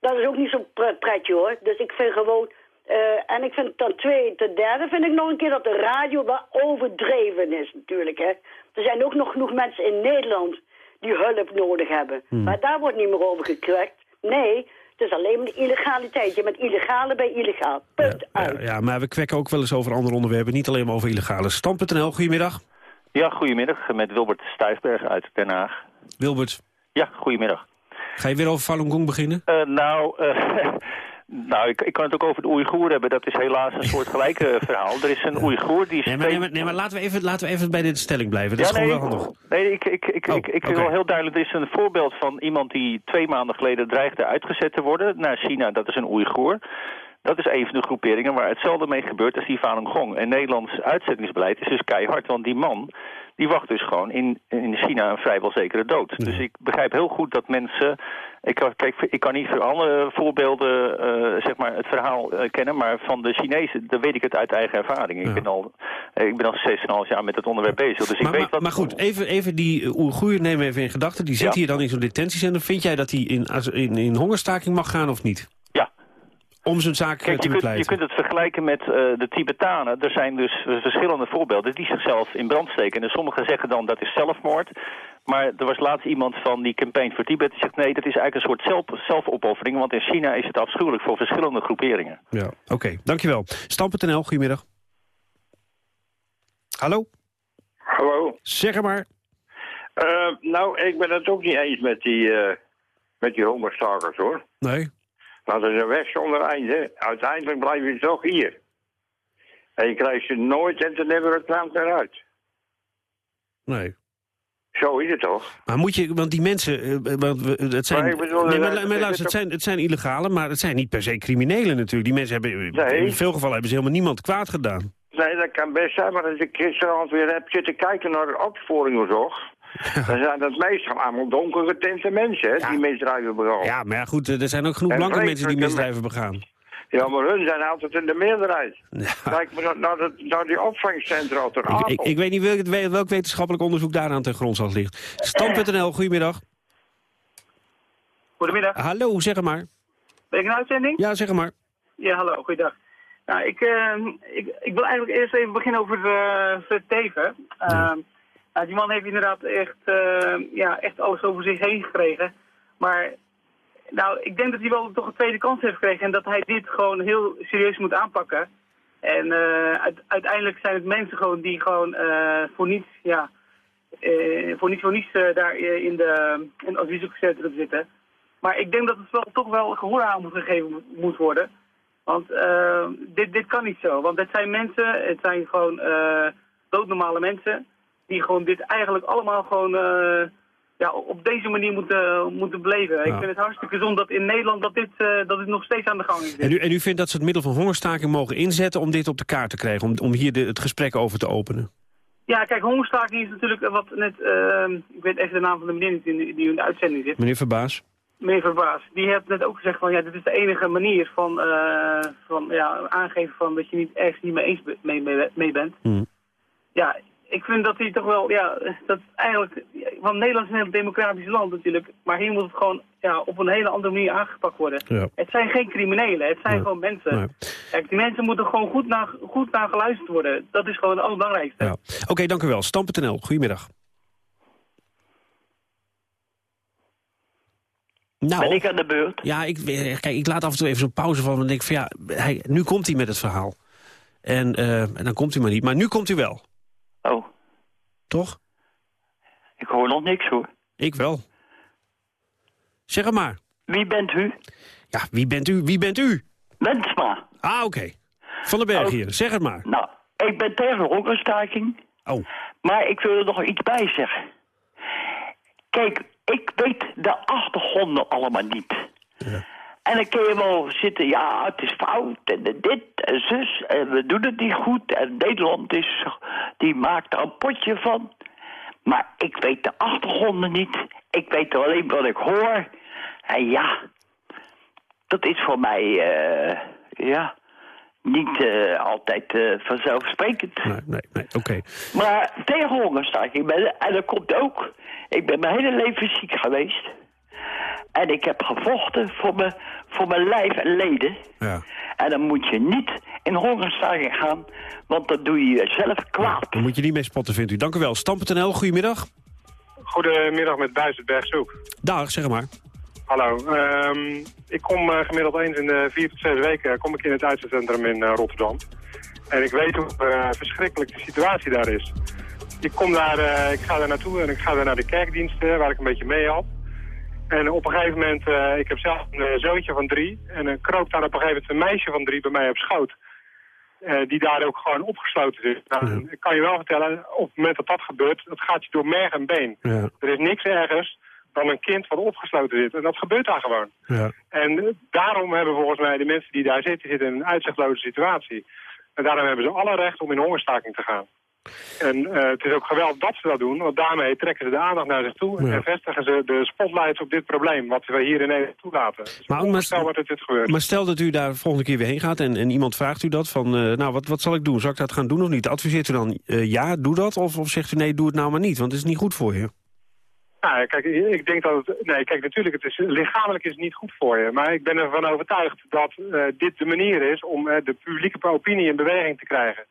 Dat is ook niet zo'n pretje hoor. Dus ik vind gewoon, uh, en ik vind ten tweede, ten derde vind ik nog een keer dat de radio wel overdreven is natuurlijk. Hè. Er zijn ook nog genoeg mensen in Nederland die hulp nodig hebben. Hmm. Maar daar wordt niet meer over gekrekt. Nee, het is alleen maar de illegaliteit. Je bent illegale bij illegaal. Punt uit. Ja, ja, maar we kwekken ook wel eens over andere onderwerpen. Niet alleen maar over illegale. Stam.nl, goedemiddag. Ja, goedemiddag. Met Wilbert Stuyfberg uit Den Haag. Wilbert. Ja, goedemiddag. Ga je weer over Falun Gong beginnen? Uh, nou, uh, Nou, ik, ik kan het ook over de Oeigoer hebben. Dat is helaas een soort gelijke verhaal. Er is een Oeigoer die... Nee, maar, nee, maar, nee, maar laten, we even, laten we even bij de stelling blijven. Dat is nee, gewoon wel handig. Nee, ik, ik, ik, Oh, ik, ik wil heel duidelijk... Er is een voorbeeld van iemand die twee maanden geleden dreigde uitgezet te worden naar China. Dat is een Oeigoer. Dat is een van de groeperingen waar hetzelfde mee gebeurt als die Falun Gong. En Nederlands uitzettingsbeleid is dus keihard, want die man... die wacht dus gewoon in, in China een vrijwel zekere dood. Dus ik begrijp heel goed dat mensen... Ik kan, kijk, ik kan niet voor alle voorbeelden eh, zeg maar het verhaal eh, kennen... maar van de Chinezen, dan weet ik het uit eigen ervaring. Ik ben al, eh, ik ben al 6,5 jaar met het onderwerp bezig. Dus ik Maar, weet maar, wat... maar goed, even, even die Oeigoer nemen even in gedachten. Die zit Ja. hier dan in zo'n detentiecentrum. Vind jij dat hij in, in, in hongerstaking mag gaan of niet? Ja. Om zijn zaak eh, Kijk, te je kunt, je bepleiten. kunt het vergelijken met eh, de Tibetanen. Er zijn dus eh, verschillende voorbeelden die zichzelf in brand steken. En sommigen zeggen dan dat is zelfmoord. Maar er was laatst iemand van die Campaign for Tibet die zegt... nee, dat is eigenlijk een soort zelf, zelfopoffering... want in China is het afschuwelijk voor verschillende groeperingen. Ja, oké, dankjewel. Stam.nl, goedemiddag. Hallo? Hallo. Zeg er maar. Eh, nou, ik ben het ook niet eens met die, eh met die hoor. Nee. Dat is een weg zonder einde. Uiteindelijk blijf je toch hier. En je krijgt ze nooit en te never het land eruit. Nee. Zo is het toch? Maar moet je, want die mensen, eh, want we- het zijn, Maar bedoel, nee, maar, eh, maar het luister, is het toch- zijn, het zijn illegale, maar het zijn niet per se criminelen natuurlijk. Die mensen hebben, Nee. in veel gevallen hebben ze helemaal niemand kwaad gedaan. Nee, dat kan best zijn, maar als ik gisteravond weer heb zitten kijken naar de opsporing of zo... dan zijn dat meestal allemaal donkergetinte mensen, hè, die misdrijven begaan. Ja, maar ja, goed, eh, er zijn ook genoeg En blanke mensen die misdrijven begaan. Ja, maar hun zijn altijd in de meerderheid. Kijk maar naar, naar, de- naar die opvangcentra ter Ik, Apel. ik, ik weet niet welk, welk wetenschappelijk onderzoek daaraan ten grondslag ligt. Stand.nl, goedemiddag. Goedemiddag. Hallo, zeg het maar. Ben ik in uitzending? Ja, zeg het maar. Ja, hallo, goeiedag. Nou, ik, eh, ik, ik wil eigenlijk eerst even beginnen over eh Fred Teven. Eh, nou, die man heeft inderdaad echt, eh, ja, echt alles over zich heen gekregen. Maar nou, ik denk dat hij wel toch een tweede kans heeft gekregen en dat hij dit gewoon heel serieus moet aanpakken. En eh, uit- uiteindelijk zijn het mensen gewoon die gewoon eh, voor niets, ja, eh, voor niets voor niets daar in de in asielzoekerscentrum zitten. Maar ik denk dat het wel, toch wel gehoor aan moet gegeven moet- worden. Want dit, dit kan niet zo. Want het zijn mensen, het zijn gewoon doodnormale mensen... die gewoon dit eigenlijk allemaal gewoon ja, op deze manier moeten, moeten beleven. Ik vind het hartstikke zonde dat in Nederland dat dit, eh, dat dit nog steeds aan de gang is. En u, en u vindt dat ze het middel van hongerstaking mogen inzetten om dit op de kaart te krijgen, om, om hier de, het gesprek over te openen? Ja, kijk, hongerstaking is natuurlijk wat net... eh, ik weet even de naam van de meneer niet die, die in de uitzending zit. Meneer Verbaas? Meneer Verbaas, die heeft net ook gezegd van ja, dit is de enige manier van, eh, van ja, aangeven van dat je niet ergens niet mee eens mee, mee, mee bent. Hm. Ja, ik vind dat hij toch wel, ja, dat eigenlijk, want Nederland is een heel democratisch land natuurlijk, maar hier moet het gewoon ja, op een hele andere manier aangepakt worden. Ja. Het zijn geen criminelen, het zijn Nee. gewoon mensen. Nee. Kijk, die mensen moeten gewoon goed naar, goed naar geluisterd worden. Dat is gewoon het allerbelangrijkste. Ja. Oké, dank u wel. Stam.nl, goedemiddag. Nou, Ben ik aan de beurt? Ja, ik, eh, kijk, ik laat af en toe even zo'n pauze van. En denk van ja, hij, nu komt hij met het verhaal. En, eh, en dan komt hij maar niet. Maar nu komt hij wel. Oh. Toch? Ik hoor nog niks hoor. Ik wel. Zeg het maar. Wie bent u? Ja, wie bent u? Wie bent u? Mensma. Ah, oké. Van den Berg Oh. hier. Zeg het maar. Nou, ik ben tegen hongerstaking. Oh. Maar ik wil er nog iets bij zeggen. Kijk, ik weet de achtergronden allemaal niet. En dan kun je wel zitten, ja, het is fout en dit en zus en we doen het niet goed en Nederland is, die maakt er een potje van. Maar ik weet de achtergronden niet. Ik weet alleen wat ik hoor. En ja, dat is voor mij, eh, ja, niet eh, altijd eh, vanzelfsprekend. Nee, nee, nee. Oké. Maar tegen hongerstaking ben en dat komt ook. Ik ben mijn hele leven ziek geweest. En ik heb gevochten voor mijn, voor mijn lijf en leden. Ja. En dan moet je niet in hongerstaking gaan, want dan doe je jezelf kwaad. Daar moet je niet mee spotten, vindt u. Dank u wel. Stam.nl, goedemiddag. Goedemiddag met Buis het Bergzoek. Dag, zeg maar. Hallo. Ehm, ik kom eh, gemiddeld eens in de vier tot zes weken kom ik in het uitzendcentrum in eh, Rotterdam. En ik weet hoe eh, verschrikkelijk de situatie daar is. Ik kom daar, eh, ik ga daar naartoe en ik ga daar naar de kerkdiensten waar ik een beetje mee help. En op een gegeven moment, uh, ik heb zelf een uh, zoontje van drie. En dan kroop daar op een gegeven moment een meisje van drie bij mij op schoot. Uh, die daar ook gewoon opgesloten zit. Nou, Ik kan je wel vertellen, op het moment dat dat gebeurt, dat gaat je door merg en been. Ja. Er is niks ergers dan een kind wat opgesloten zit. En dat gebeurt daar gewoon. Ja. En daarom hebben volgens mij de mensen die daar zitten, zitten in een uitzichtloze situatie. En daarom hebben ze alle recht om in hongerstaking te gaan. En uh, het is ook geweldig dat ze dat doen, want daarmee trekken ze de aandacht naar zich toe... Ja. en vestigen ze de spotlights op dit probleem, wat we hier in Nederland toelaten. Dus Maar- onvoorstelbaar dat dit gebeurt. Maar stel dat u daar volgende keer weer heen gaat en, en iemand vraagt u dat van... eh, nou, wat, wat zal ik doen? Zal ik dat gaan doen of niet? Adviseert u dan eh, ja, doe dat? Of, of zegt u nee, doe het nou maar niet? Want het is niet goed voor je. Nou, kijk, ik denk dat het... Nee, kijk, natuurlijk, het is, lichamelijk is het niet goed voor je. Maar ik ben ervan overtuigd dat eh, dit de manier is om eh, de publieke opinie in beweging te krijgen.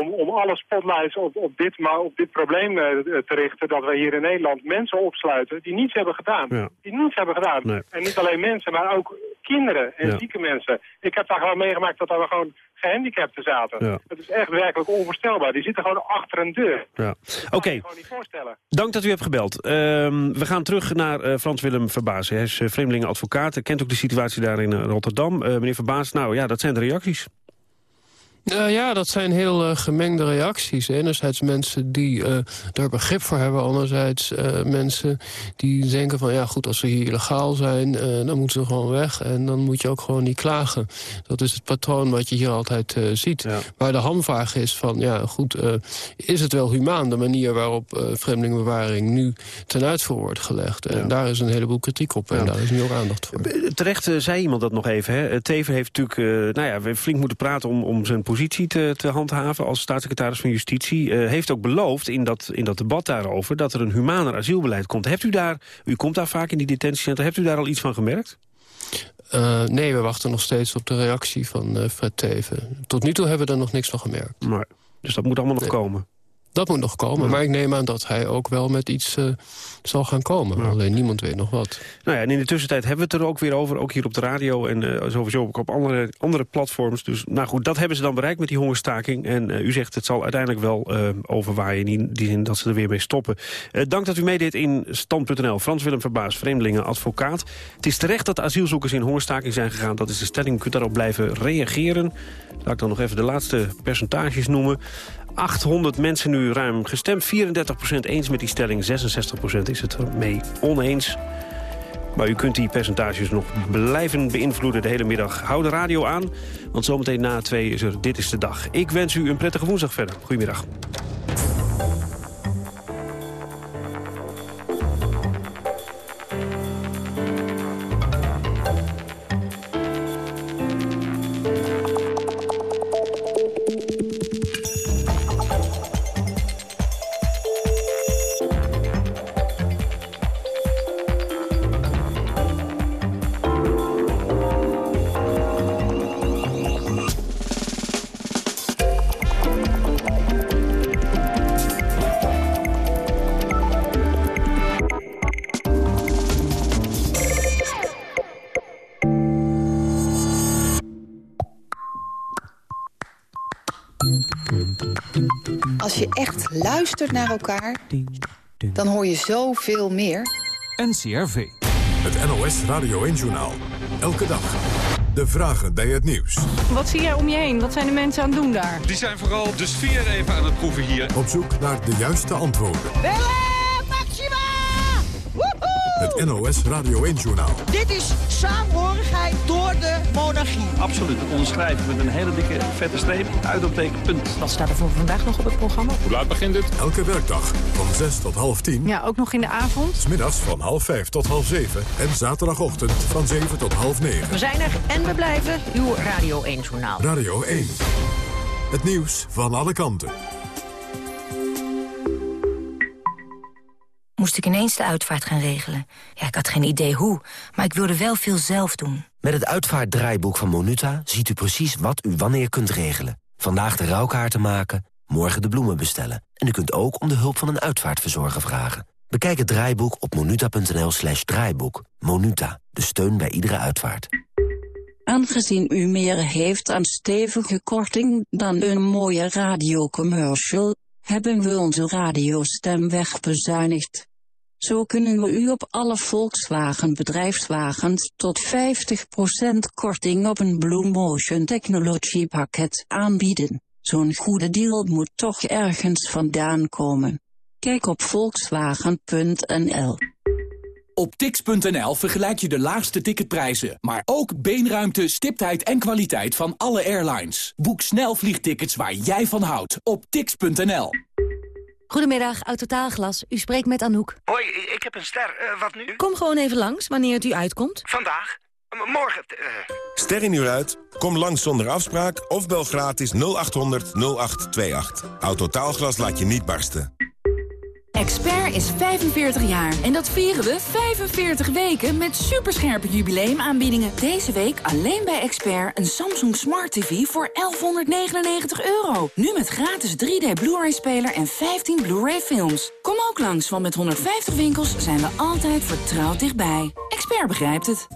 Om, om alle spotlights op, op, dit, maar op dit probleem eh, te richten dat we hier in Nederland mensen opsluiten die niets hebben gedaan. Ja. Die niets hebben gedaan. Nee. En niet alleen mensen, maar ook kinderen en Ja. zieke mensen. Ik heb daar gewoon meegemaakt dat er gewoon gehandicapten zaten. Ja. Dat is echt werkelijk onvoorstelbaar. Die zitten gewoon achter een deur. Ja. Oké, voorstellen. dank dat u hebt gebeld. Ehm, we gaan terug naar eh, Frans-Willem Verbaas. Hij is uh, vreemdelingenadvocaat. Hij kent ook de situatie daar in Rotterdam. Meneer Verbaas, nou ja, dat zijn de reacties. Uh, ja, dat zijn heel uh, gemengde reacties. Enerzijds mensen die uh, daar begrip voor hebben. Anderzijds mensen die denken van... ja goed, als ze hier illegaal zijn, dan moeten ze gewoon weg. En dan moet je ook gewoon niet klagen. Dat is het patroon wat je hier altijd ziet. Ja. Maar de hamvraag is van... ja goed, is het wel humaan de manier waarop vreemdelingenbewaring... nu ten uitvoer wordt gelegd? En Ja. daar is een heleboel kritiek op. En Ja. daar is nu ook aandacht voor. Terecht eh, zei iemand dat nog even. Hè. Teven heeft natuurlijk eh, nou ja, we flink moeten praten om, om zijn positie te, te handhaven als staatssecretaris van Justitie. Eh, heeft ook beloofd in dat, in dat debat daarover dat er een humaner asielbeleid komt. Hebt u daar, u komt daar vaak in die detentiecentra, hebt u daar al iets van gemerkt? Uh, nee, we wachten nog steeds op de reactie van uh, Fred Teven. Tot nu toe hebben we er nog niks van gemerkt. Maar, dus dat moet allemaal nog Nee. komen. Dat moet nog komen, maar ik neem aan dat hij ook wel met iets uh, zal gaan komen. Alleen niemand weet nog wat. Nou ja, en in de tussentijd hebben we het er ook weer over. Ook hier op de radio en uh, sowieso ook op andere, andere platforms. Dus nou goed, dat hebben ze dan bereikt met die hongerstaking. En uh, u zegt het zal uiteindelijk wel overwaaien. In die zin dat ze er weer mee stoppen. Dank dat u meedeed in Stand.nl. Frans-Willem Verbaas, vreemdelingen, advocaat. Het is terecht dat de asielzoekers in hongerstaking zijn gegaan. Dat is de stelling. U kunt daarop blijven reageren. Laat ik dan nog even de laatste percentages noemen. 800 mensen nu ruim gestemd. 34% eens met die stelling, 66% is het ermee oneens. Maar u kunt die percentages nog blijven beïnvloeden de hele middag. Hou de radio aan, want zometeen na twee is er Dit is de Dag. Ik wens u een prettige woensdag verder. Goedemiddag. Luistert naar elkaar, dan hoor je zoveel meer. NCRV. Het NOS Radio 1-journaal. Elke dag. De vragen bij het nieuws. Wat zie jij om je heen? Wat zijn de mensen aan het doen daar? Die zijn vooral de sfeer even aan het proeven hier. Op zoek naar de juiste antwoorden. Het NOS Radio 1-journaal. Dit is saamhorigheid door de monarchie. Absoluut, dat onderschrijven met een hele dikke vette streep, uitroepteken, punt. Wat staat er voor vandaag nog op het programma? Hoe laat begint het? Elke werkdag van 6 tot half 10. Ja, ook nog in de avond. Smiddags van half 5 tot half 7. En zaterdagochtend van 7 tot half 9. We zijn er en we blijven. Uw Radio 1-journaal. Radio 1. Het nieuws van alle kanten. Moest ik ineens de uitvaart gaan regelen. Ja, ik had geen idee hoe, maar ik wilde wel veel zelf doen. Met het uitvaartdraaiboek van Monuta ziet u precies wat u wanneer kunt regelen. Vandaag de rouwkaarten maken, morgen de bloemen bestellen. En u kunt ook om de hulp van een uitvaartverzorger vragen. Bekijk het draaiboek op monuta.nl slash draaiboek. Monuta, de steun bij iedere uitvaart. Aangezien u meer heeft aan stevige korting dan een mooie radiocommercial, hebben we onze radiostem wegbezuinigd. Zo kunnen we u op alle Volkswagen bedrijfswagens tot 50% korting op een Blue Motion Technology pakket aanbieden. Zo'n goede deal moet toch ergens vandaan komen. Kijk op volkswagen.nl. Op tix.nl vergelijk je de laagste ticketprijzen, maar ook beenruimte, stiptheid en kwaliteit van alle airlines. Boek snel vliegtickets waar jij van houdt op tix.nl. Goedemiddag, Autotaalglas. U spreekt met Anouk. Hoi, ik heb een ster. Eh, wat nu? Kom gewoon even langs, wanneer het u uitkomt. Vandaag? M- morgen? eh. Ster in uur uit? Kom langs zonder afspraak of bel gratis 0800 0828. Autotaalglas laat je niet barsten. Expert is 45 jaar en dat vieren we 45 weken met superscherpe jubileumaanbiedingen. Deze week alleen bij Expert een Samsung Smart TV voor 1199 euro. Nu met gratis 3D Blu-ray speler en 15 Blu-ray films. Kom ook langs, want met 150 winkels zijn we altijd vertrouwd dichtbij. Expert begrijpt het.